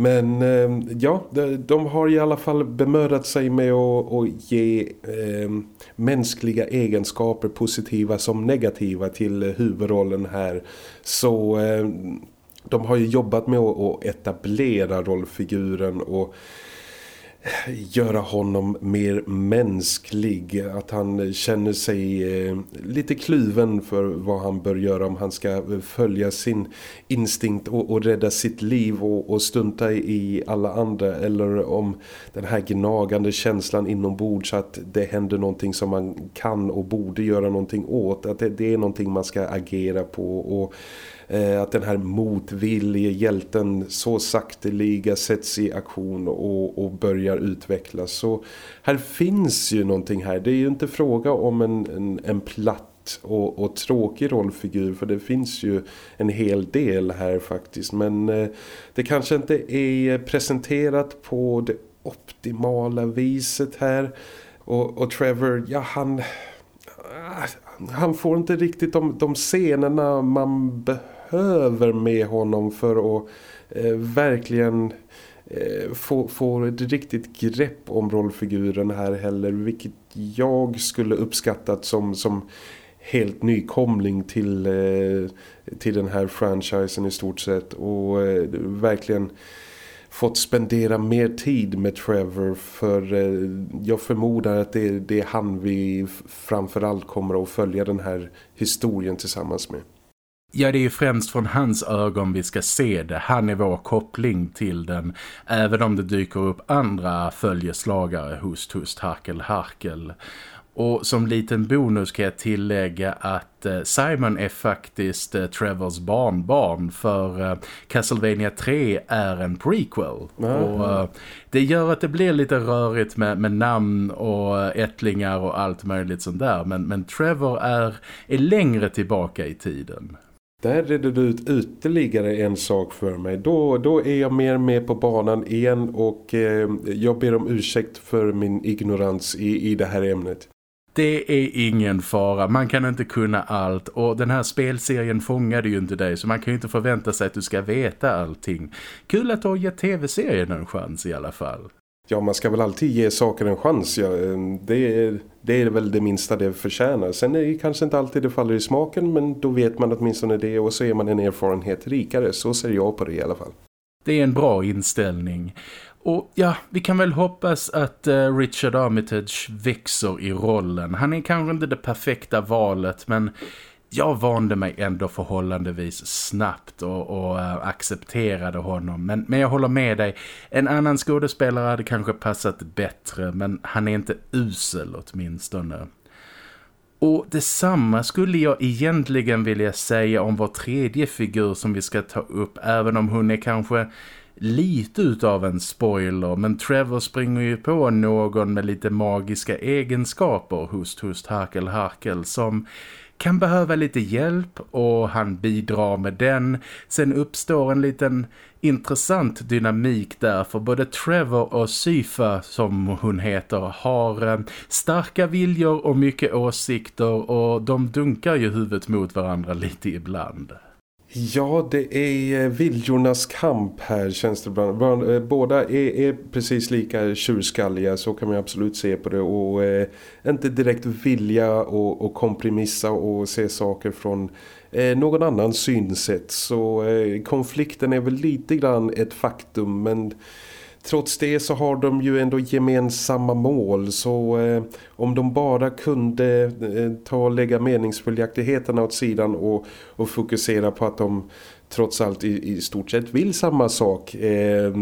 men eh, ja, de, har i alla fall bemödat sig med att, att ge eh, mänskliga egenskaper positiva som negativa till huvudrollen här. Så eh, de har ju jobbat med att etablera rollfiguren och göra honom mer mänsklig. Att han känner sig eh, lite kluven för vad han bör göra om han ska eh, följa sin instinkt och, och rädda sitt liv och, och stunta i alla andra. Eller om den här gnagande känslan inombords att det händer någonting som man kan och borde göra någonting åt. Att det, det är någonting man ska agera på och Eh, att den här motvillige hjälten så sakteliga sätts i aktion och, och börjar utvecklas. Så här finns ju någonting här. Det är ju inte fråga om en, en, en platt och, och, tråkig rollfigur för det finns ju en hel del här faktiskt. Men eh, det kanske inte är presenterat på det optimala viset här. Och, och Trevor, ja han... Ah, han får inte riktigt de, de scenerna man behöver behöver med honom för att eh, verkligen eh, få, få ett riktigt grepp om rollfiguren här heller. Vilket jag skulle uppskattat som, som helt nykomling till, eh, till den här franchisen i stort sett. Och eh, verkligen fått spendera mer tid med Trevor för eh, jag förmodar att det, det är han vi framförallt kommer att följa den här historien tillsammans med. Ja, det är ju främst från hans ögon vi ska se det. Han är vår koppling till den. Även om det dyker upp andra följeslagare, hust, hust, harkel, harkel. Och som liten bonus kan jag tillägga att eh, Simon är faktiskt eh, Trevors barnbarn för eh, Castlevania 3 är en prequel. Mm. Och det gör att det blir lite rörigt med, med namn och ättlingar och allt möjligt sånt där. Men, men Trevor är, är längre tillbaka i tiden. Där redde du ut ytterligare en sak för mig. Då, då är jag mer med på banan igen och eh, jag ber om ursäkt för min ignorans i, i det här ämnet. Det är ingen fara, man kan inte kunna allt och den här spelserien fångade ju inte dig så man kan ju inte förvänta sig att du ska veta allting. Kul att du har gett tv-serien en chans i alla fall. Ja, man ska väl alltid ge saker en chans. Ja. Ehm, det, är, det är väl det minsta det förtjänar. Sen är det kanske inte alltid det faller i smaken men då vet man åtminstone det och så är man en erfarenhet rikare. Så ser jag på det i alla fall. Det är en bra inställning. Och ja, vi kan väl hoppas att uh, Richard Armitage växer i rollen. Han är kanske inte det perfekta valet men jag vande mig ändå förhållandevis snabbt och, och äh, accepterade honom. Men, men jag håller med dig. En annan skådespelare hade kanske passat bättre men han är inte usel åtminstone. Och detsamma skulle jag egentligen vilja säga om vår tredje figur som vi ska ta upp. Även om hon är kanske lite utav en spoiler. Men Trevor springer ju på någon med lite magiska egenskaper. Hust, hust, harkel, harkel. Som kan behöva lite hjälp och han bidrar med den. Sen uppstår en liten intressant dynamik där för både Trevor och Syfa som hon heter har eh, starka viljor och mycket åsikter och de dunkar ju huvudet mot varandra lite ibland. Ja, det är eh, viljornas kamp här känns det bland. Eh, båda är, är precis lika tjurskalliga så kan man absolut se på det och eh, inte direkt vilja och, och kompromissa och se saker från eh, någon annan synsätt. Så eh, konflikten är väl lite grann ett faktum men trots det så har de ju ändå gemensamma mål så eh, om de bara kunde eh, ta och lägga meningsfulljaktigheterna åt sidan och, och fokusera på att de trots allt i, i stort sett vill samma sak eh,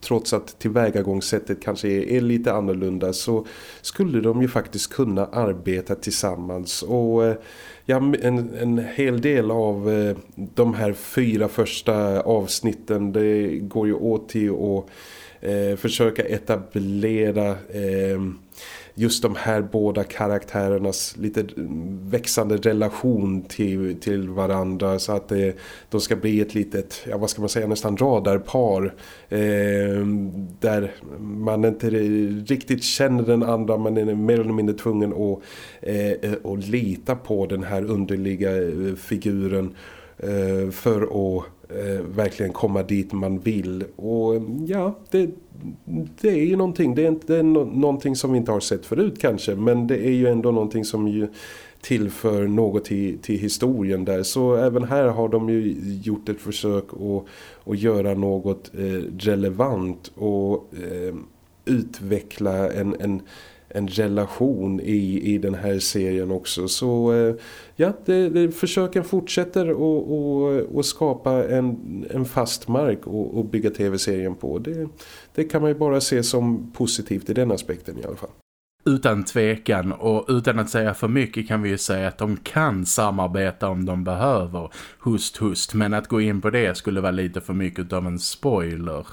trots att tillvägagångssättet kanske är, är, lite annorlunda så skulle de ju faktiskt kunna arbeta tillsammans. Och eh, ja, en, en hel del av eh, de här fyra första avsnitten det går ju åt till att eh, försöka etablera eh, just de här båda karaktärernas lite växande relation till, till varandra. Så att det, de ska bli ett litet, ja vad ska man säga, nästan radarpar. Eh, där man inte riktigt känner den andra men är mer eller mindre tvungen att, eh, eh att lita på den här underliga eh, figuren. eh, Eh, för att eh, verkligen komma dit man vill. Och eh, ja, det, det är ju någonting. Det är, inte, det är no någonting som vi inte har sett förut kanske. Men det är ju ändå någonting som ju tillför något till, till historien där. Så även här har de ju gjort ett försök att, att göra något eh, relevant och eh, utveckla en, en en relation i, i den här serien också. Så eh, ja, det, det, försöken fortsätter att skapa en, en fast mark och bygga tv-serien på. Det, det kan man ju bara se som positivt i den aspekten i alla fall. Utan tvekan och utan att säga för mycket kan vi ju säga att de kan samarbeta om de behöver. Hust, hust. Men att gå in på det skulle vara lite för mycket av en spoiler.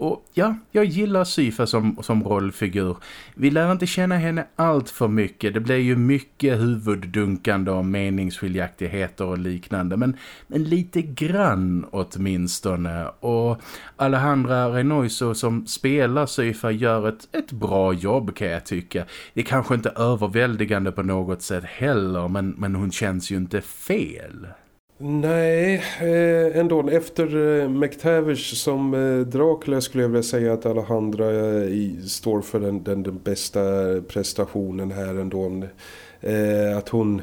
Och ja, jag gillar Syfa som, som rollfigur. Vi lär inte känna henne allt för mycket. Det blir ju mycket huvuddunkande och meningsskiljaktigheter och liknande. Men, men lite grann åtminstone. Och Alejandra Reynoso som spelar Syfa gör ett, ett bra jobb kan jag tycka. Det är kanske inte överväldigande på något sätt heller. Men, men hon känns ju inte fel. Nej, eh, ändå efter eh, McTavish som eh, Dracula skulle jag vilja säga att Alejandra står för den, den, den, bästa prestationen här ändå. Att hon,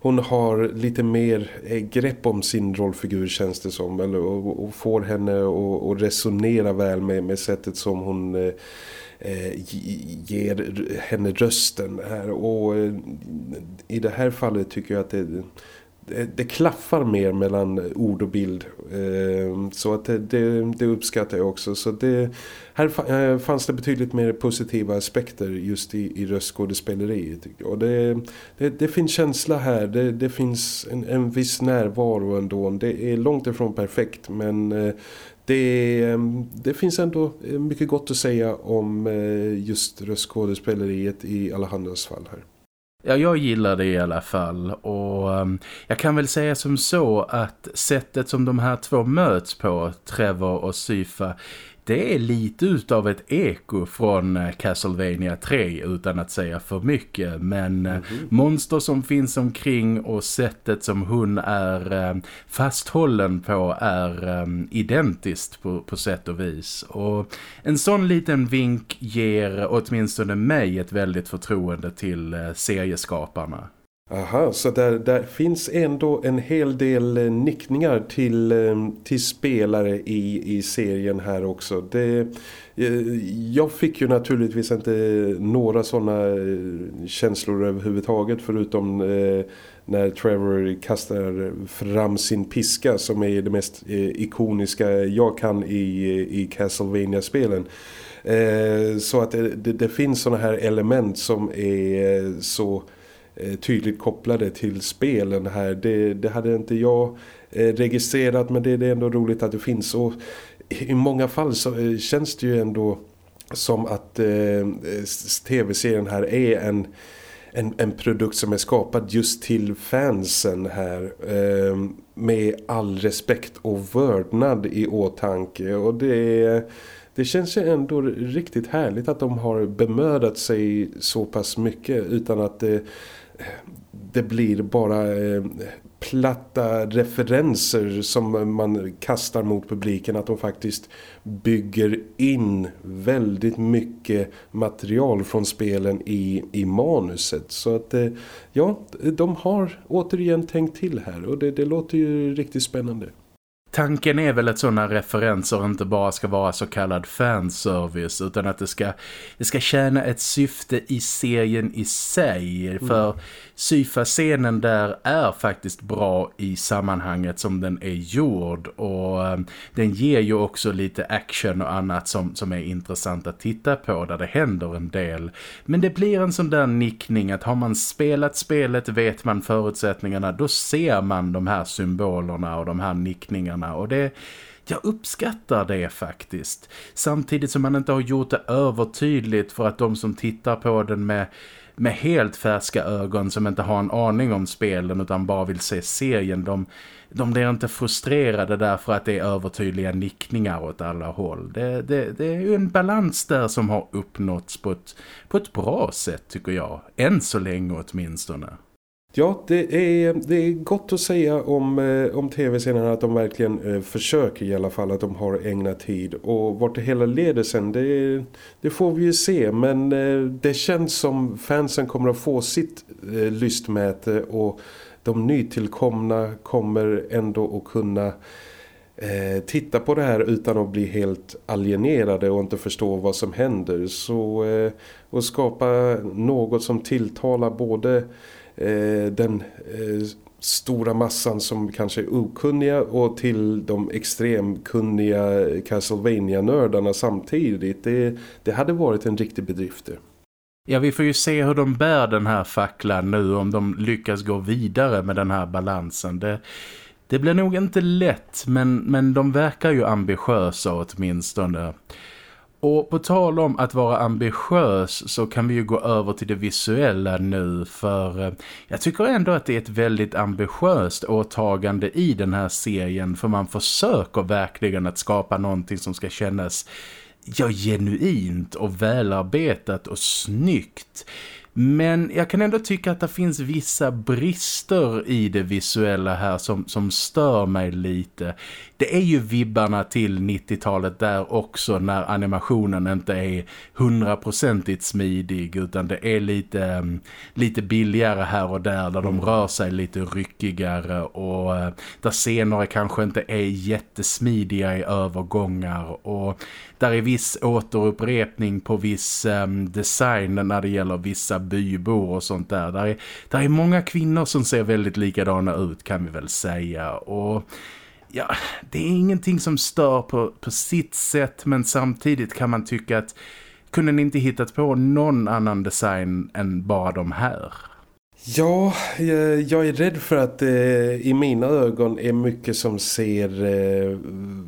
hon har lite mer grepp om sin rollfigur känns det som. Eller, och, och får henne att resonera väl med, med sättet som hon... Eh, ger henne rösten här och i det här fallet tycker jag att det, Eh, det, klaffar mer mellan ord och bild. Eh, så att det, det, det, uppskattar jag också. Så det, här fanns det betydligt mer positiva aspekter just i, i röstskådespeleriet och det, det, det, finns känsla här. Det, det finns en, en viss närvaro ändå. Det är långt ifrån perfekt men eh, det, det finns ändå mycket gott att säga om just röstskådespeleriet i Alejandros fall här. Ja, jag gillar det i alla fall. Och um, jag kan väl säga som så att sättet som de här två möts på, Trevor och Syfa, det är lite utav ett eko från eh, Castlevania 3 utan att säga för mycket. Men mm -hmm. monster som finns omkring och sättet som hon är eh, fasthållen på är identiskt på, på sätt och vis. Och en sån liten vink ger åtminstone mig ett väldigt förtroende till serieskaparna. Aha, så där, där finns ändå en hel del eh, nickningar till, eh, till spelare i, i serien här också. Det, eh, jag fick ju naturligtvis inte några sådana känslor överhuvudtaget förutom när Trevor kastar fram sin piska som är det mest ikoniska jag kan i, i Castlevania-spelen. Så att det, det, det finns sådana här element som är så Eh, tydligt kopplade till spelen här. Det, det hade inte jag eh, registrerat men det, är ändå roligt att det finns och i många fall så eh, känns det ju ändå som att eh, tv-serien här är en, en, en, produkt som är skapad just till fansen här eh, med all respekt och vördnad i åtanke och det, det känns ju ändå riktigt härligt att de har bemödat sig så pass mycket utan att det det blir bara eh, platta referenser som man kastar mot publiken att de faktiskt bygger in väldigt mycket material från spelen i, i manuset så att eh, ja, de har återigen tänkt till här och det, det låter ju riktigt spännande. Tanken är väl att sådana referenser inte bara ska vara så kallad fanservice utan att det ska, det ska tjäna ett syfte i serien i sig. Mm. Syfa-scenen där är faktiskt bra i sammanhanget som den är gjord och eh, den ger ju också lite action och annat som, som är intressant att titta på där det händer en del. Men det blir en sån där nickning att har man spelat spelet vet man förutsättningarna då ser man de här symbolerna och de här nickningarna och det jag uppskattar det faktiskt. Samtidigt som man inte har gjort det övertydligt för att de som tittar på den med med helt färska ögon som inte har en aning om spelen utan bara vill se serien. De, de blir inte frustrerade därför att det är övertydliga nickningar åt alla håll. Det, det, det är ju en balans där som har uppnåtts på ett, på ett bra sätt tycker jag. Än så länge åtminstone. Ja, det är, det är gott att säga om, eh, om tv-scenerna att de verkligen eh, försöker i alla fall att de har ägnat tid. Och vart det hela leder sen, det, det får vi ju se. Men eh, det känns som fansen kommer att få sitt eh, lystmäte och de nytillkomna kommer ändå att kunna eh, titta på det här utan att bli helt alienerade och inte förstå vad som händer. Så eh, att skapa något som tilltalar både Eh, den eh, stora massan som kanske är okunniga och till de extremkunniga Castlevania-nördarna samtidigt. Det, det hade varit en riktig bedrift. Ja, vi får ju se hur de bär den här facklan nu om de lyckas gå vidare med den här balansen. Det, det blir nog inte lätt, men, men de verkar ju ambitiösa åtminstone. Och på tal om att vara ambitiös så kan vi ju gå över till det visuella nu för eh, jag tycker ändå att det är ett väldigt ambitiöst åtagande i den här serien för man försöker verkligen att skapa någonting som ska kännas ja, genuint och välarbetat och snyggt. Men jag kan ändå tycka att det finns vissa brister i det visuella här som, som stör mig lite. Det är ju vibbarna till 90-talet där också när animationen inte är hundraprocentigt smidig utan det är lite, mm, lite billigare här och där där de mm. rör sig lite ryckigare och eh, där scener kanske inte är jättesmidiga i övergångar och där är viss återupprepning på viss um, design när det gäller vissa bybor och sånt där. Där är, där är många kvinnor som ser väldigt likadana ut kan vi väl säga. Och ja, det är ingenting som stör på, på sitt sätt men samtidigt kan man tycka att kunde ni inte hittat på någon annan design än bara de här? Ja, jag är rädd för att eh, i mina ögon är mycket som ser eh,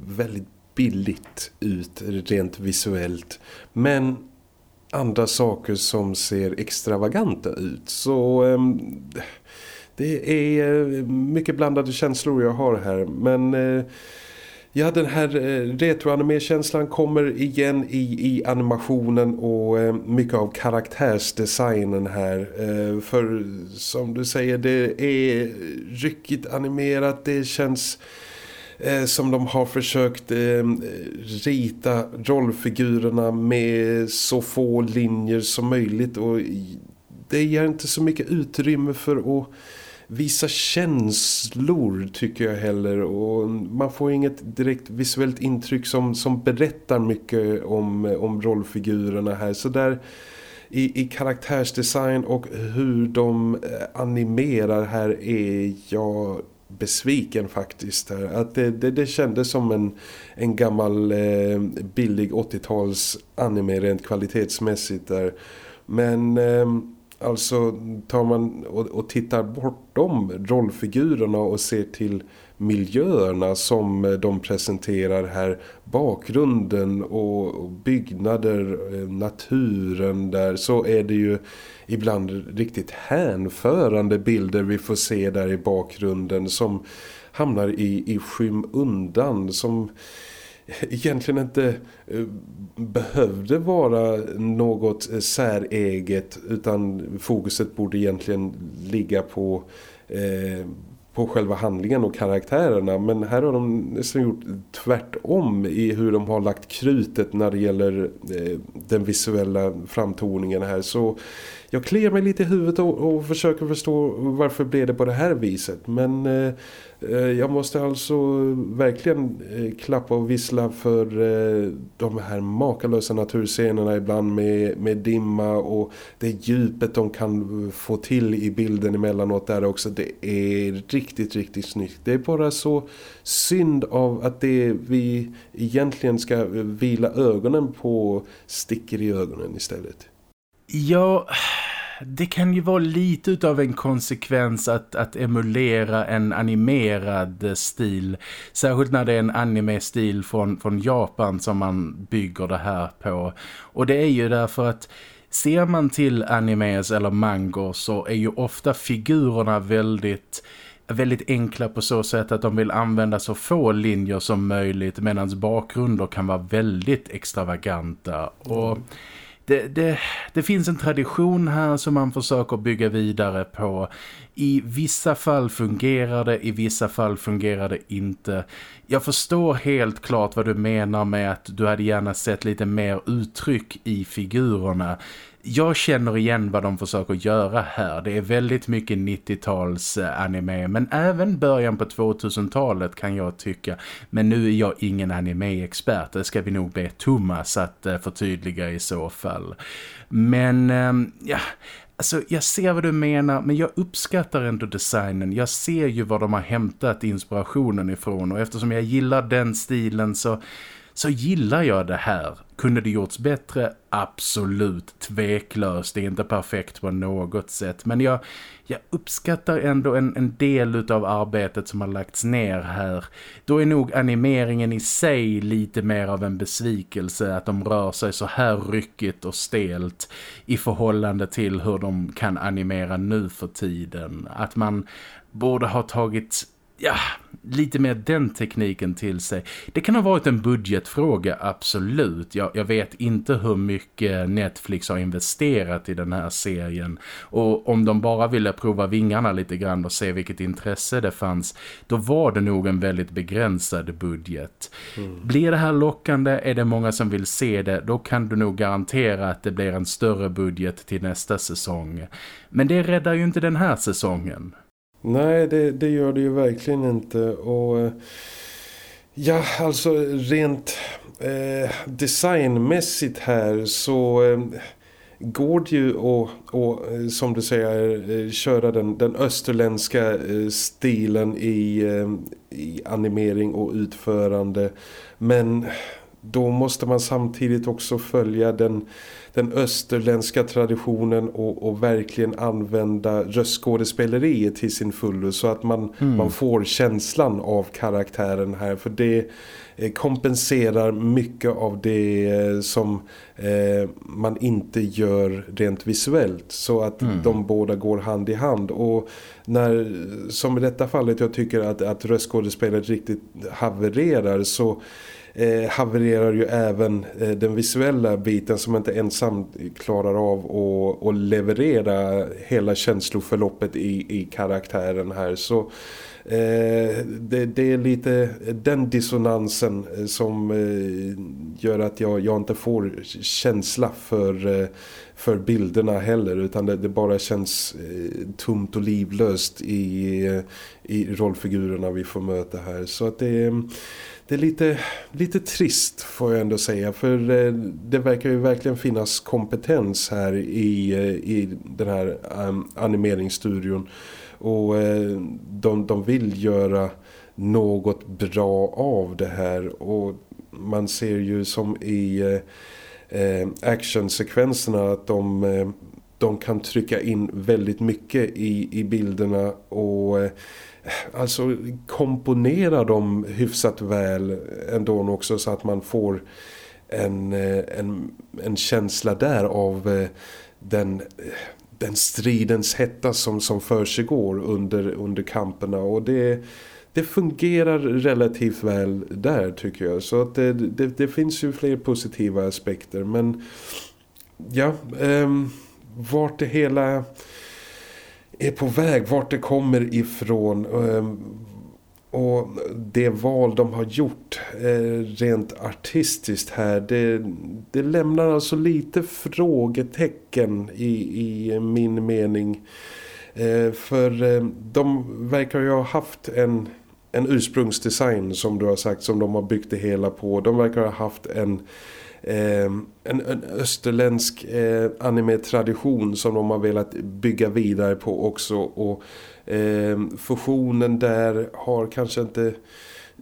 väldigt billigt ut rent visuellt. Men andra saker som ser extravaganta ut. Så Eh, det är eh, mycket blandade känslor jag har här. Men eh, ja, den här eh, retroanime-känslan kommer igen i, i animationen och mycket av karaktärsdesignen här. För som du säger, det är ryckigt animerat, det känns som de har försökt rita rollfigurerna med så få linjer som möjligt och det ger inte så mycket utrymme för att visa känslor tycker jag heller och man får inget direkt visuellt intryck som, som berättar mycket om, om rollfigurerna här så där i, i karaktärsdesign och hur de eh, animerar här är jag besviken faktiskt. Här. Att det, det, det kändes som en, en gammal eh, billig 80-tals anime rent kvalitetsmässigt där. Men eh, alltså tar man och, och tittar bortom rollfigurerna och ser till miljöerna som de presenterar här. Bakgrunden och byggnader, eh, naturen där så är det ju ibland riktigt hänförande bilder vi får se där i bakgrunden som hamnar i, i skymundan som egentligen inte eh, behövde vara något eh, säreget utan fokuset borde egentligen ligga på, eh, på själva handlingen och karaktärerna. Men här har de nästan gjort tvärtom i hur de har lagt krutet när det gäller eh, den visuella framtoningen här. Så jag kliar mig lite i huvudet och, och försöker förstå varför blev det på det här viset. Men Eh, Eh, jag måste alltså verkligen eh, klappa och vissla för eh, de här makalösa naturscenerna ibland med, med dimma och det djupet de kan få till i bilden emellanåt där också. Det är riktigt, riktigt snyggt. Det är bara så synd av att det vi egentligen ska vila ögonen på sticker i ögonen istället. Ja det kan ju vara lite av en konsekvens att, att emulera en animerad stil. Särskilt när det är en anime-stil från, från Japan som man bygger det här på. Och det är ju därför att ser man till animes eller mangor så är ju ofta figurerna väldigt väldigt enkla på så sätt att de vill använda så få linjer som möjligt medan bakgrunder kan vara väldigt extravaganta. Och det, det, det finns en tradition här som man försöker bygga vidare på. I vissa fall fungerar det, i vissa fall fungerar det inte. Jag förstår helt klart vad du menar med att du hade gärna sett lite mer uttryck i figurerna jag känner igen vad de försöker göra här. Det är väldigt mycket 90-tals eh, anime men även början på 2000-talet kan jag tycka. Men nu är jag ingen anime-expert. Det ska vi nog be Thomas att eh, förtydliga i så fall. Men ehm, ja, Alltså jag ser vad du menar men jag uppskattar ändå designen. Jag ser ju var de har hämtat inspirationen ifrån och eftersom jag gillar den stilen så så gillar jag det här. Kunde det gjorts bättre? Absolut, tveklöst. Det är inte perfekt på något sätt. Men jag, jag uppskattar ändå en, en del av arbetet som har lagts ner här. Då är nog animeringen i sig lite mer av en besvikelse att de rör sig så här ryckigt och stelt i förhållande till hur de kan animera nu för tiden. Att man borde ha tagit ja, lite mer den tekniken till sig. Det kan ha varit en budgetfråga, absolut. Jag, jag, vet inte hur mycket Netflix har investerat i den här serien. Och om de bara ville prova vingarna lite grann och se vilket intresse det fanns, då var det nog en väldigt begränsad budget. Mm. Blir det här lockande, är det många som vill se det, då kan du nog garantera att det blir en större budget till nästa säsong. Men det räddar ju inte den här säsongen. Nej, det, det gör det ju verkligen inte. Och eh, ja, alltså rent eh, designmässigt här så eh, går det ju att, och, eh, som du säger, eh, köra den, den österländska eh, stilen i, i animering och utförande. Men då måste man samtidigt också följa den den österländska traditionen och, och verkligen använda röstskådespeleriet till sin fullo så att man, mm. man får känslan av karaktären här för det eh, kompenserar mycket av det eh, som eh, man inte gör rent visuellt så att mm. de båda går hand i hand och när, som i detta fallet jag tycker att, att röstskådespelet riktigt havererar så eh, havererar ju även eh, den visuella biten som inte ensam klarar av att, att leverera hela känsloförloppet i, i karaktären här. Så eh, det, det, är lite den dissonansen eh, som eh, gör att jag, jag inte får känsla för, eh, för bilderna heller utan det, det bara känns eh, tomt och livlöst i, eh, i rollfigurerna vi får möta här. Så att det är det är lite, lite trist får jag ändå säga för eh, det verkar ju verkligen finnas kompetens här i, eh, i den här ehm, animeringsstudion. Och eh, de, de vill göra något bra av det här. Och man ser ju som i actionsekvenserna att de, de kan trycka in väldigt mycket i, i bilderna och eh, alltså komponera dem hyfsat väl ändå också så att man får en, eh, en, en känsla där av eh, den, den stridens hetta som, som för sig går under, under kamperna. Och det, det fungerar relativt väl där tycker jag. Så att det, det, det finns ju fler positiva aspekter men ja, um, vart det hela är på väg, vart det kommer ifrån ehm, och det val de har gjort eh, rent artistiskt här det, det lämnar alltså lite frågetecken i, i min mening. Eh, för eh, de verkar ju ha haft en, en ursprungsdesign som du har sagt som de har byggt det hela på. De verkar ha haft en Eh, en, en österländsk eh, anime-tradition som de har velat bygga vidare på också. Och eh, fusionen där har kanske inte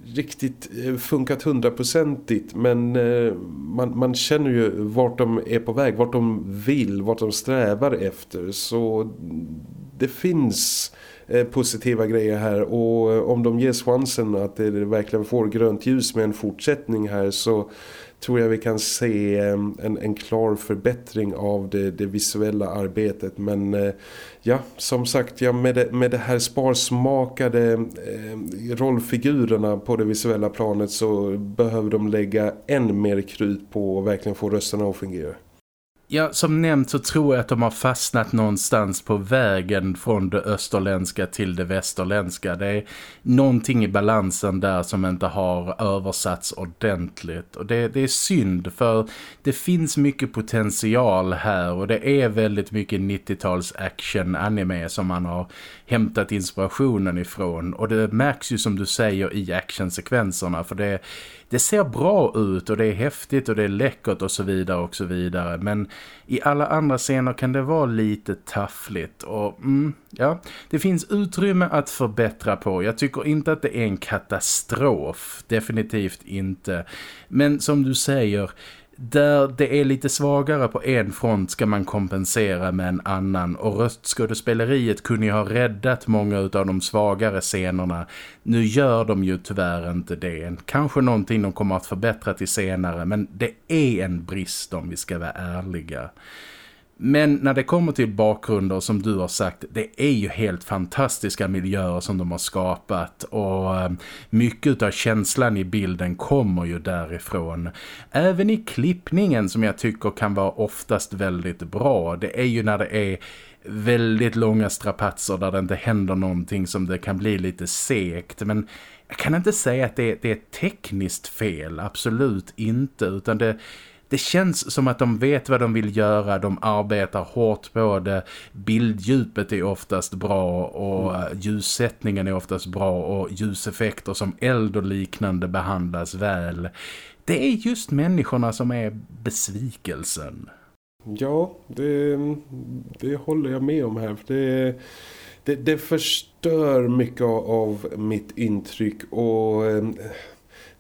riktigt eh, funkat hundraprocentigt. Men eh, man, man känner ju vart de är på väg, vart de vill, vart de strävar efter. Så det finns eh, positiva grejer här. Och om de ger chansen att det verkligen får grönt ljus med en fortsättning här så tror jag vi kan se en, en klar förbättring av det, det visuella arbetet. Men eh, ja, som sagt, ja, med, det, med det här sparsmakade eh, rollfigurerna på det visuella planet så behöver de lägga än mer krut på och verkligen få rösterna att fungera. Ja, som nämnt så tror jag att de har fastnat någonstans på vägen från det österländska till det västerländska. Det är någonting i balansen där som inte har översatts ordentligt. Och det, det är synd för det finns mycket potential här och det är väldigt mycket 90-tals action-anime som man har hämtat inspirationen ifrån. Och det märks ju som du säger i actionsekvenserna för det det ser bra ut och det är häftigt och det är läckert och så vidare och så vidare. Men i alla andra scener kan det vara lite taffligt och mm, ja, det finns utrymme att förbättra på. Jag tycker inte att det är en katastrof, definitivt inte. Men som du säger, där det är lite svagare på en front ska man kompensera med en annan och röstskådespeleriet kunde ju ha räddat många av de svagare scenerna. Nu gör de ju tyvärr inte det. Kanske någonting de kommer att förbättra till senare men det är en brist om vi ska vara ärliga. Men när det kommer till bakgrunder som du har sagt, det är ju helt fantastiska miljöer som de har skapat. Och eh, mycket av känslan i bilden kommer ju därifrån. Även i klippningen som jag tycker kan vara oftast väldigt bra, det är ju när det är väldigt långa strapatser där det inte händer någonting som det kan bli lite sekt. Men jag kan inte säga att det, det är tekniskt fel, absolut inte. Utan det det känns som att de vet vad de vill göra, de arbetar hårt på det, bilddjupet är oftast bra och mm. ljussättningen är oftast bra och ljuseffekter som eld och liknande behandlas väl. Det är just människorna som är besvikelsen. Ja, det, det håller jag med om här. Det, det, det förstör mycket av mitt intryck och eh,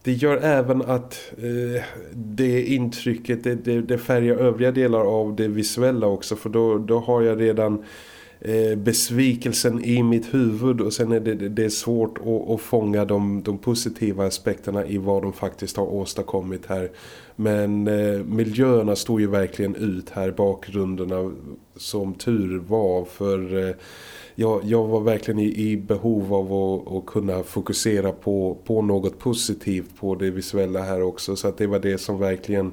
det gör även att eh, det intrycket det, det, det, färgar övriga delar av det visuella också. För då, då har jag redan eh, besvikelsen i mitt huvud. Och sen är det, det är svårt att, att fånga de, de positiva aspekterna i vad de faktiskt har åstadkommit här. Men eh, miljöerna står ju verkligen ut här, bakgrunderna som tur var. För... Eh, jag, jag var verkligen i, i behov av att, att, kunna fokusera på, på något positivt på det visuella här också. Så att det var det som verkligen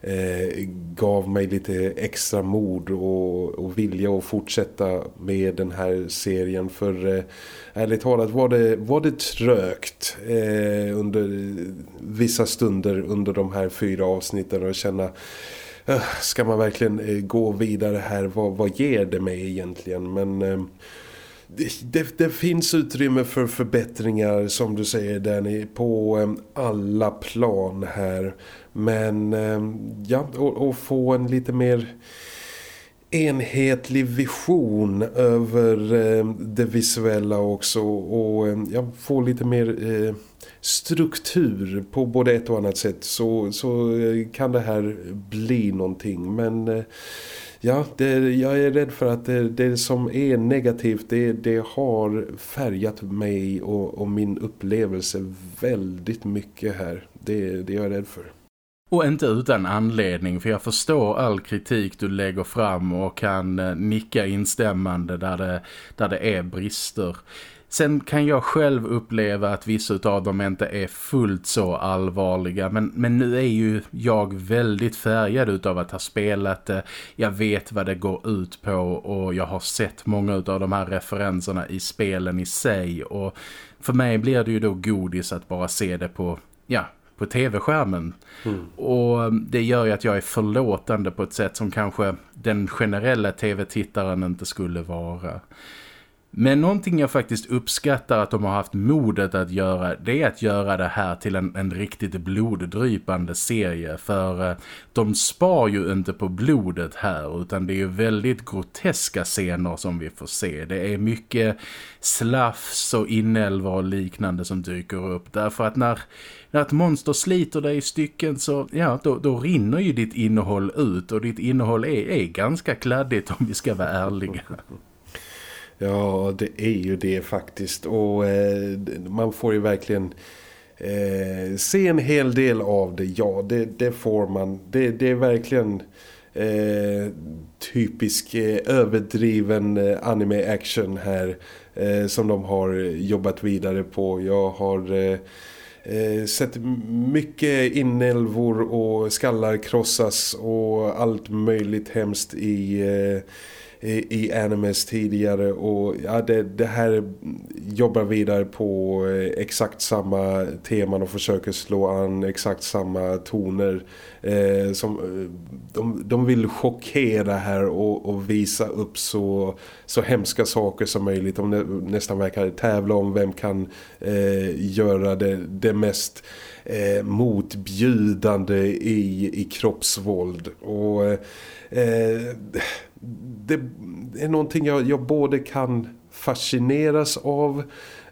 eh, gav mig lite extra mod och, och vilja att fortsätta med den här serien. För eh, ärligt talat var det, var det trögt eh, under vissa stunder under de här fyra avsnitten och känna Eh, ska man verkligen eh, gå vidare här? Vad, vad ger det mig egentligen? Men eh, det, det, finns utrymme för förbättringar som du säger Danny på alla plan här. Men ja, och, och få en lite mer enhetlig vision över det visuella också och ja, få lite mer struktur på både ett och annat sätt så, så eh, kan det här bli någonting. Men eh, ja, det, jag är rädd för att det, det som är negativt det, det har färgat mig och, och, min upplevelse väldigt mycket här. Det, det är jag rädd för. Och inte utan anledning för jag förstår all kritik du lägger fram och kan eh, nicka instämmande där det, där det är brister. Sen kan jag själv uppleva att vissa av dem inte är fullt så allvarliga. Men, men nu är ju jag väldigt färgad utav att ha spelat det. Jag vet vad det går ut på och jag har sett många av de här referenserna i spelen i sig. Och för mig blir det ju då godis att bara se det på, ja, på tv-skärmen. Mm. Och det gör ju att jag är förlåtande på ett sätt som kanske den generella tv-tittaren inte skulle vara. Men någonting jag faktiskt uppskattar att de har haft modet att göra det är att göra det här till en, en riktigt bloddrypande serie för eh, de spar ju inte på blodet här utan det är ju väldigt groteska scener som vi får se. Det är mycket slafs och inälva och liknande som dyker upp därför att när, när ett monster sliter dig i stycken så ja, då, då rinner ju ditt innehåll ut och ditt innehåll är, är ganska kladdigt om vi ska vara ärliga. Ja, det är ju det faktiskt. Och eh, man får ju verkligen eh, se en hel del av det. Ja, det, det får man. Det, det är verkligen eh, typisk eh, överdriven eh, anime-action här eh, som de har jobbat vidare på. Jag har... Eh, eh sett mycket inälvor och skallar krossas och allt möjligt hemskt i eh, i animes tidigare och ja, det, det här jobbar vidare på eh, exakt samma teman och försöker slå an exakt samma toner eh, som eh, de, de vill chockera här och, och, visa upp så, så hemska saker som möjligt. De nästan verkar tävla om vem kan eh, göra det, det mest eh, motbjudande i, i kroppsvåld. Och eh, eh det är någonting jag, jag både kan fascineras av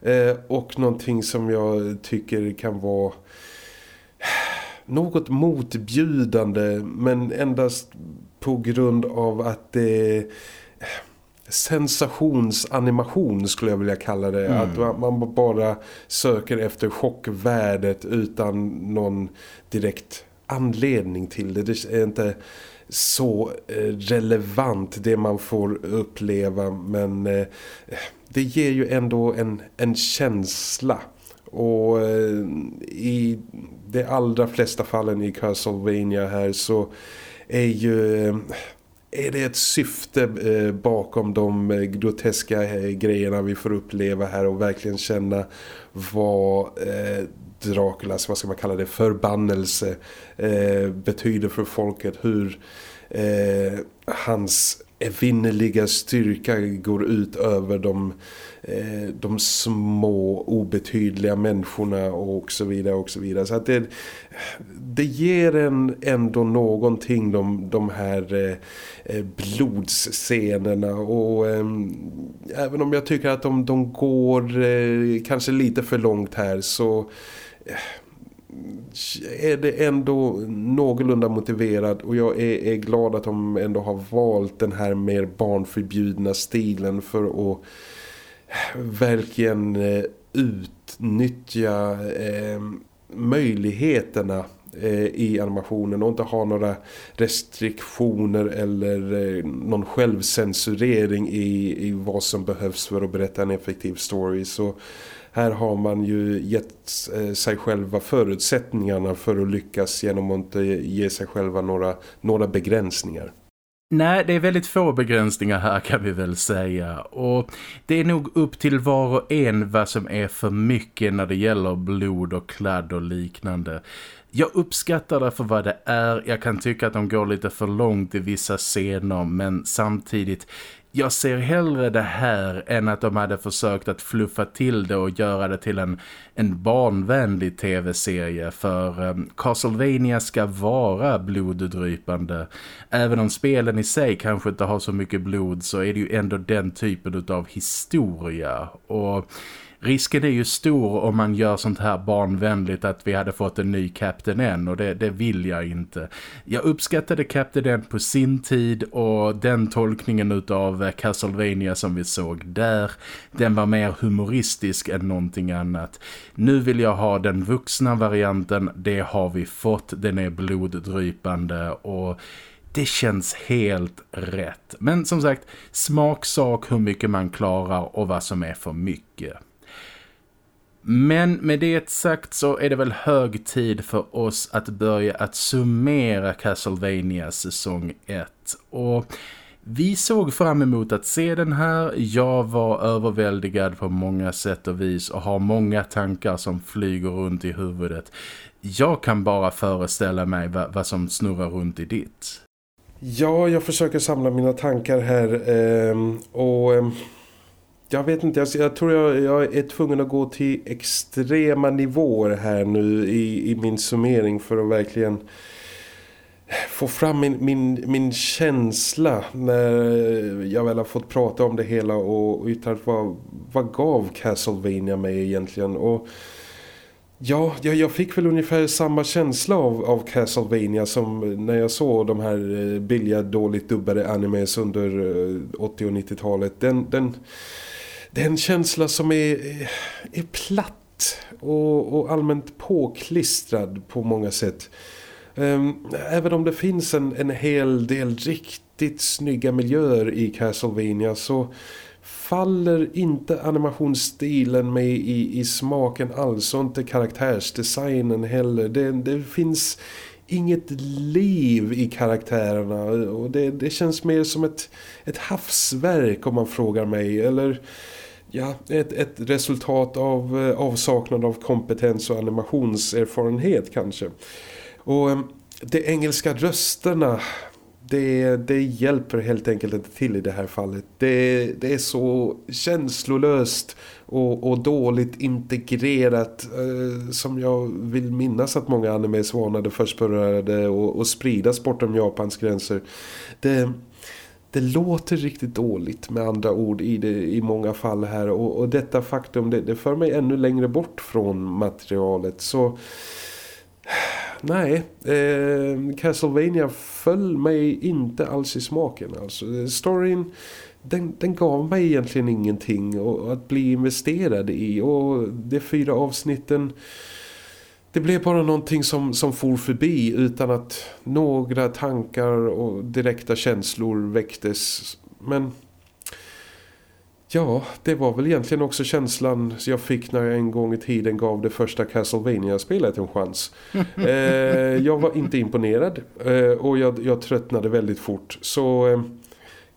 eh, och någonting som jag tycker kan vara något motbjudande men endast på grund av att det är sensationsanimation skulle jag vilja kalla det. Mm. Att man bara söker efter chockvärdet utan någon direkt anledning till det. Det är inte så eh, relevant det man får uppleva men eh, det ger ju ändå en, en känsla. Och eh, i de allra flesta fallen i Castlevania här så är ju är det ett syfte bakom de groteska grejerna vi får uppleva här och verkligen känna vad Draculas, vad ska man kalla det, förbannelse eh, betyder för folket. Hur eh, hans evinnerliga styrka går ut över de, eh, de små obetydliga människorna och så vidare och så vidare. Så att det, det ger en ändå någonting de, de här eh, eh blodsscenerna och eh, även om jag tycker att de, de går eh, kanske lite för långt här så är det ändå någorlunda motiverad? Och jag är, är, glad att de ändå har valt den här mer barnförbjudna stilen för att verkligen eh, utnyttja eh, möjligheterna eh, i animationen och inte ha några restriktioner eller eh, någon självcensurering i, i vad som behövs för att berätta en effektiv story. Så här har man ju gett eh, sig själva förutsättningarna för att lyckas genom att inte ge sig själva några, några begränsningar. Nej, det är väldigt få begränsningar här kan vi väl säga. Och det är nog upp till var och en vad som är för mycket när det gäller blod och kladd och liknande. Jag uppskattar det för vad det är. Jag kan tycka att de går lite för långt i vissa scener men samtidigt jag ser hellre det här än att de hade försökt att fluffa till det och göra det till en, en barnvänlig tv-serie för um, Castlevania ska vara bloddrypande. Även om spelen i sig kanske inte har så mycket blod så är det ju ändå den typen av historia och risken är ju stor om man gör sånt här barnvänligt att vi hade fått en ny Captain N och det, det vill jag inte. Jag uppskattade Captain N på sin tid och den tolkningen av eh, Castlevania som vi såg där, den var mer humoristisk än någonting annat. Nu vill jag ha den vuxna varianten, det har vi fått, den är bloddrypande och det känns helt rätt. Men som sagt, smaksak hur mycket man klarar och vad som är för mycket. Men med det sagt så är det väl hög tid för oss att börja att summera Castlevania säsong 1. Och vi såg fram emot att se den här. Jag var överväldigad på många sätt och vis och har många tankar som flyger runt i huvudet. Jag kan bara föreställa mig vad, vad som snurrar runt i ditt. Ja, jag försöker samla mina tankar här eh, och... Eh jag vet inte, jag, jag tror jag, jag, är tvungen att gå till extrema nivåer här nu i, i min summering för att verkligen få fram min, min, min känsla när jag väl har fått prata om det hela och yttrat vad, vad gav Castlevania mig egentligen och Ja, jag, jag fick väl ungefär samma känsla av, av Castlevania som när jag såg de här eh, billiga, dåligt dubbade animes under eh, 80- och 90-talet. Den, den, det är en känsla som är, är platt och, och allmänt påklistrad på många sätt. Ehm, även om det finns en, en hel del riktigt snygga miljöer i Castlevania så faller inte animationsstilen med i, i smaken alls och inte karaktärsdesignen heller. Det, det finns inget liv i karaktärerna och det, det känns mer som ett, ett havsverk om man frågar mig eller ja, ett, ett resultat av eh, avsaknad av kompetens och animationserfarenhet kanske. Och eh, de engelska rösterna det, det hjälper helt enkelt inte till i det här fallet. Det, det är så känslolöst och, och dåligt integrerat eh, som jag vill minnas att många animes varnade först började och, och spridas bortom Japans gränser. Det, det låter riktigt dåligt med andra ord i, det, i många fall här. Och, och detta faktum det, det för mig ännu längre bort från materialet. Så nej eh, Castlevania föll mig inte alls i smaken alltså. Storyn den, den gav mig egentligen ingenting och, att bli investerad i. Och de fyra avsnitten det blev bara någonting som, som for förbi utan att några tankar och direkta känslor väcktes. Men ja, det var väl egentligen också känslan jag fick när jag en gång i tiden gav det första Castlevania-spelet en chans. eh, jag var inte imponerad eh, och jag, jag tröttnade väldigt fort. Så... Eh,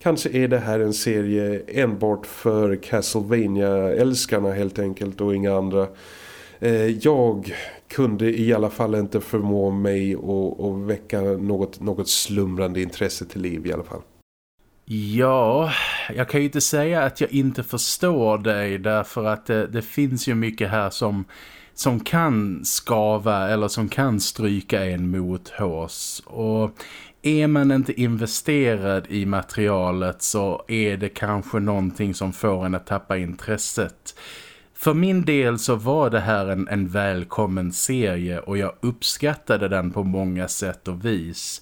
Kanske är det här en serie enbart för Castlevania-älskarna helt enkelt och inga andra. Eh, jag kunde i alla fall inte förmå mig att, väcka något, något slumrande intresse till liv i alla fall. Ja, jag kan ju inte säga att jag inte förstår dig därför att det, det, finns ju mycket här som, som kan skava eller som kan stryka en mot hås. Och är man inte investerad i materialet så är det kanske någonting som får en att tappa intresset. För min del så var det här en, en välkommen serie och jag uppskattade den på många sätt och vis.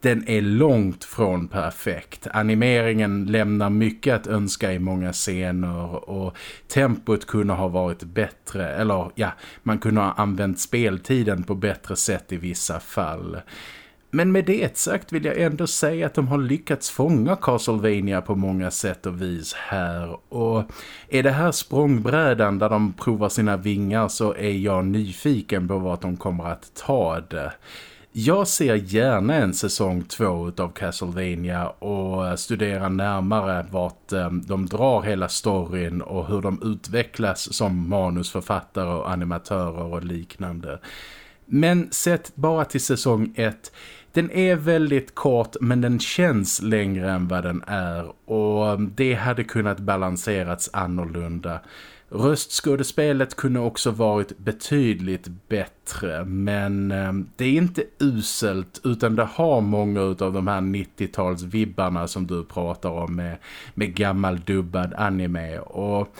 Den är långt från perfekt. Animeringen lämnar mycket att önska i många scener och tempot kunde ha varit bättre. Eller ja, man kunde ha använt speltiden på bättre sätt i vissa fall. Men med det sagt vill jag ändå säga att de har lyckats fånga Castlevania på många sätt och vis här. Och är det här språngbrädan där de provar sina vingar så är jag nyfiken på vad de kommer att ta det. Jag ser gärna en säsong två av Castlevania och studerar närmare vart ehm, de drar hela storyn och hur de utvecklas som manusförfattare och animatörer och liknande. Men sett bara till säsong ett den är väldigt kort men den känns längre än vad den är och um, det hade kunnat balanserats annorlunda. Röstskådespelet kunde också varit betydligt bättre men eh, det är inte uselt utan det har många av de här 90-talsvibbarna som du pratar om med, med gammal dubbad anime och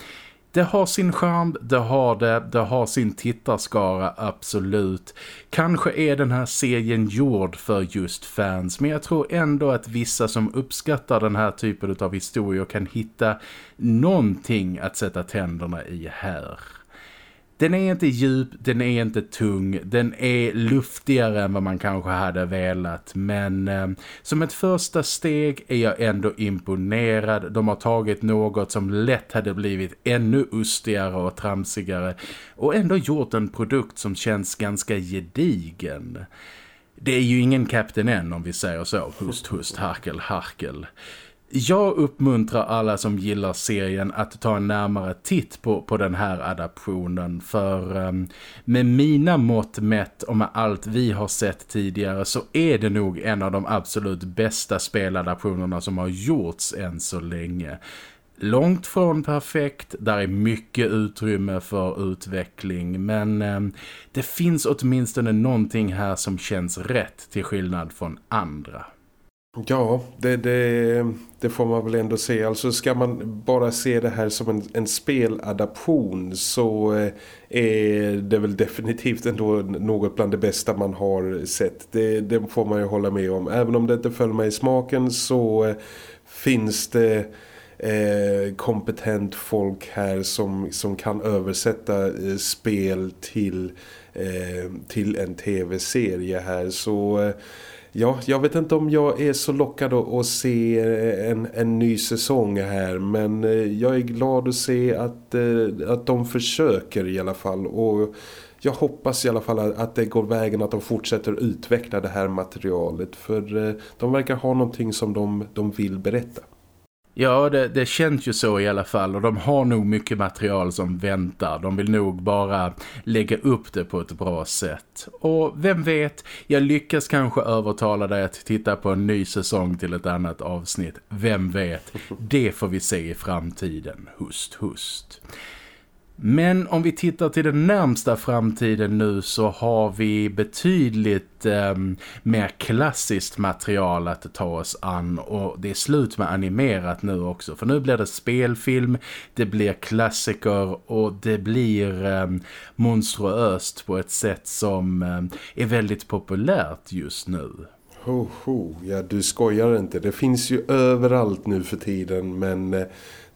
det har sin charm, det har det, det har sin tittarskara, absolut. Kanske är den här serien gjord för just fans, men jag tror ändå att vissa som uppskattar den här typen av historier kan hitta någonting att sätta tänderna i här. Den är inte djup, den är inte tung, den är luftigare än vad man kanske hade velat. Men eh, som ett första steg är jag ändå imponerad. De har tagit något som lätt hade blivit ännu ustigare och tramsigare och ändå gjort en produkt som känns ganska gedigen. Det är ju ingen Captain N om vi säger så. Hust, hust, harkel, harkel. Jag uppmuntrar alla som gillar serien att ta en närmare titt på, på den här adaptionen för um, med mina mått mätt och med allt vi har sett tidigare så är det nog en av de absolut bästa speladaptionerna som har gjorts än så länge. Långt från perfekt, där är mycket utrymme för utveckling men um, det finns åtminstone någonting här som känns rätt till skillnad från andra. Ja, det, det, det, får man väl ändå se. Alltså ska man bara se det här som en, en speladaption så eh, är det väl definitivt ändå något bland det bästa man har sett. Det, det får man ju hålla med om. Även om det inte föll mig i smaken så eh, finns det eh, kompetent folk här som, som kan översätta eh, spel till, eh, till en tv-serie här. Så eh, Ja, jag vet inte om jag är så lockad att se eh, en, en ny säsong här men eh, jag är glad att se att, eh, att de försöker i alla fall och jag hoppas i alla fall att det går vägen att de fortsätter utveckla det här materialet för de verkar ha någonting som de, de vill berätta. Ja, det, det känns ju så i alla fall och de har nog mycket material som väntar. De vill nog bara lägga upp det på ett bra sätt. Och vem vet, jag lyckas kanske övertala dig att titta på en ny säsong till ett annat avsnitt. Vem vet, det får vi se i framtiden. Hust, hust. Men om vi tittar till den närmsta framtiden nu så har vi betydligt eh, mer klassiskt material att ta oss an och det är slut med animerat nu också för nu blir det spelfilm, det blir klassiker och det blir eh, monstruöst på ett sätt som eh, är väldigt populärt just nu. Ho, ho. Ja, du skojar inte. Det finns ju överallt nu för tiden men eh,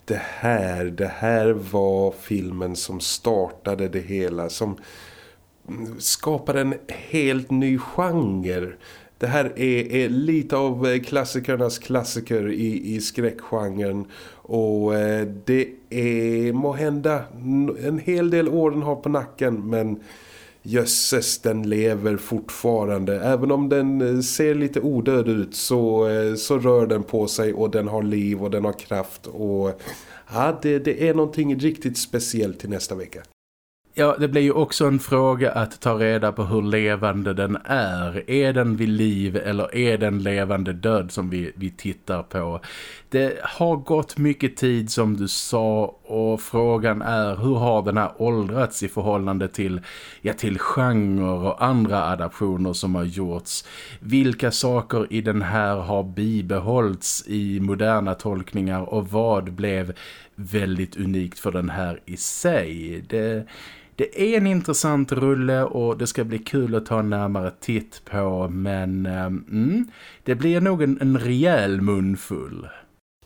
det här, det här var filmen som startade det hela, som skapade en helt ny genre. Det här är, är lite av eh, klassikernas klassiker i, i skräckgenren och eh, det är må hända en hel del år den har på nacken men jösses den lever fortfarande. Även om den eh, ser lite odöd ut så, eh, så rör den på sig och den har liv och den har kraft och ja, det, det är någonting riktigt speciellt till nästa vecka. Ja, det blir ju också en fråga att ta reda på hur levande den är. Är den vid liv eller är den levande död som vi, vi tittar på? Det har gått mycket tid som du sa och frågan är hur har den här åldrats i förhållande till, ja, till genre och andra adaptioner som har gjorts? Vilka saker i den här har bibehållits i moderna tolkningar och vad blev väldigt unikt för den här i sig? Det det är en intressant rulle och det ska bli kul att ta en närmare titt på men ehm, mm, det blir nog en, en rejäl munfull.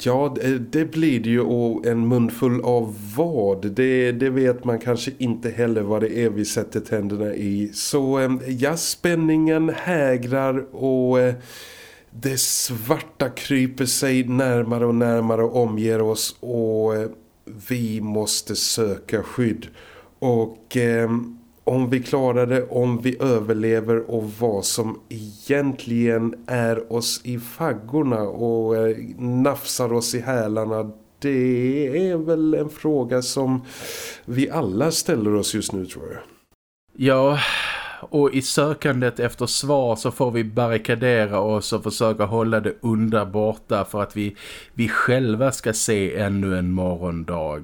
Ja, det blir det ju och en munfull av vad? Det, det vet man kanske inte heller vad det är vi sätter tänderna i. Så ehm, ja, spänningen hägrar och eh, det svarta kryper sig närmare och närmare och omger oss och eh, vi måste söka skydd. Och eh, om vi klarar det, om vi överlever och vad som egentligen är oss i faggorna och eh, nafsar oss i hälarna det är väl en fråga som vi alla ställer oss just nu tror jag. Ja, och i sökandet efter svar så får vi barrikadera oss och försöka hålla det under borta för att vi, vi själva ska se ännu en morgondag.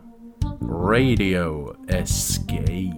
Radio Escape.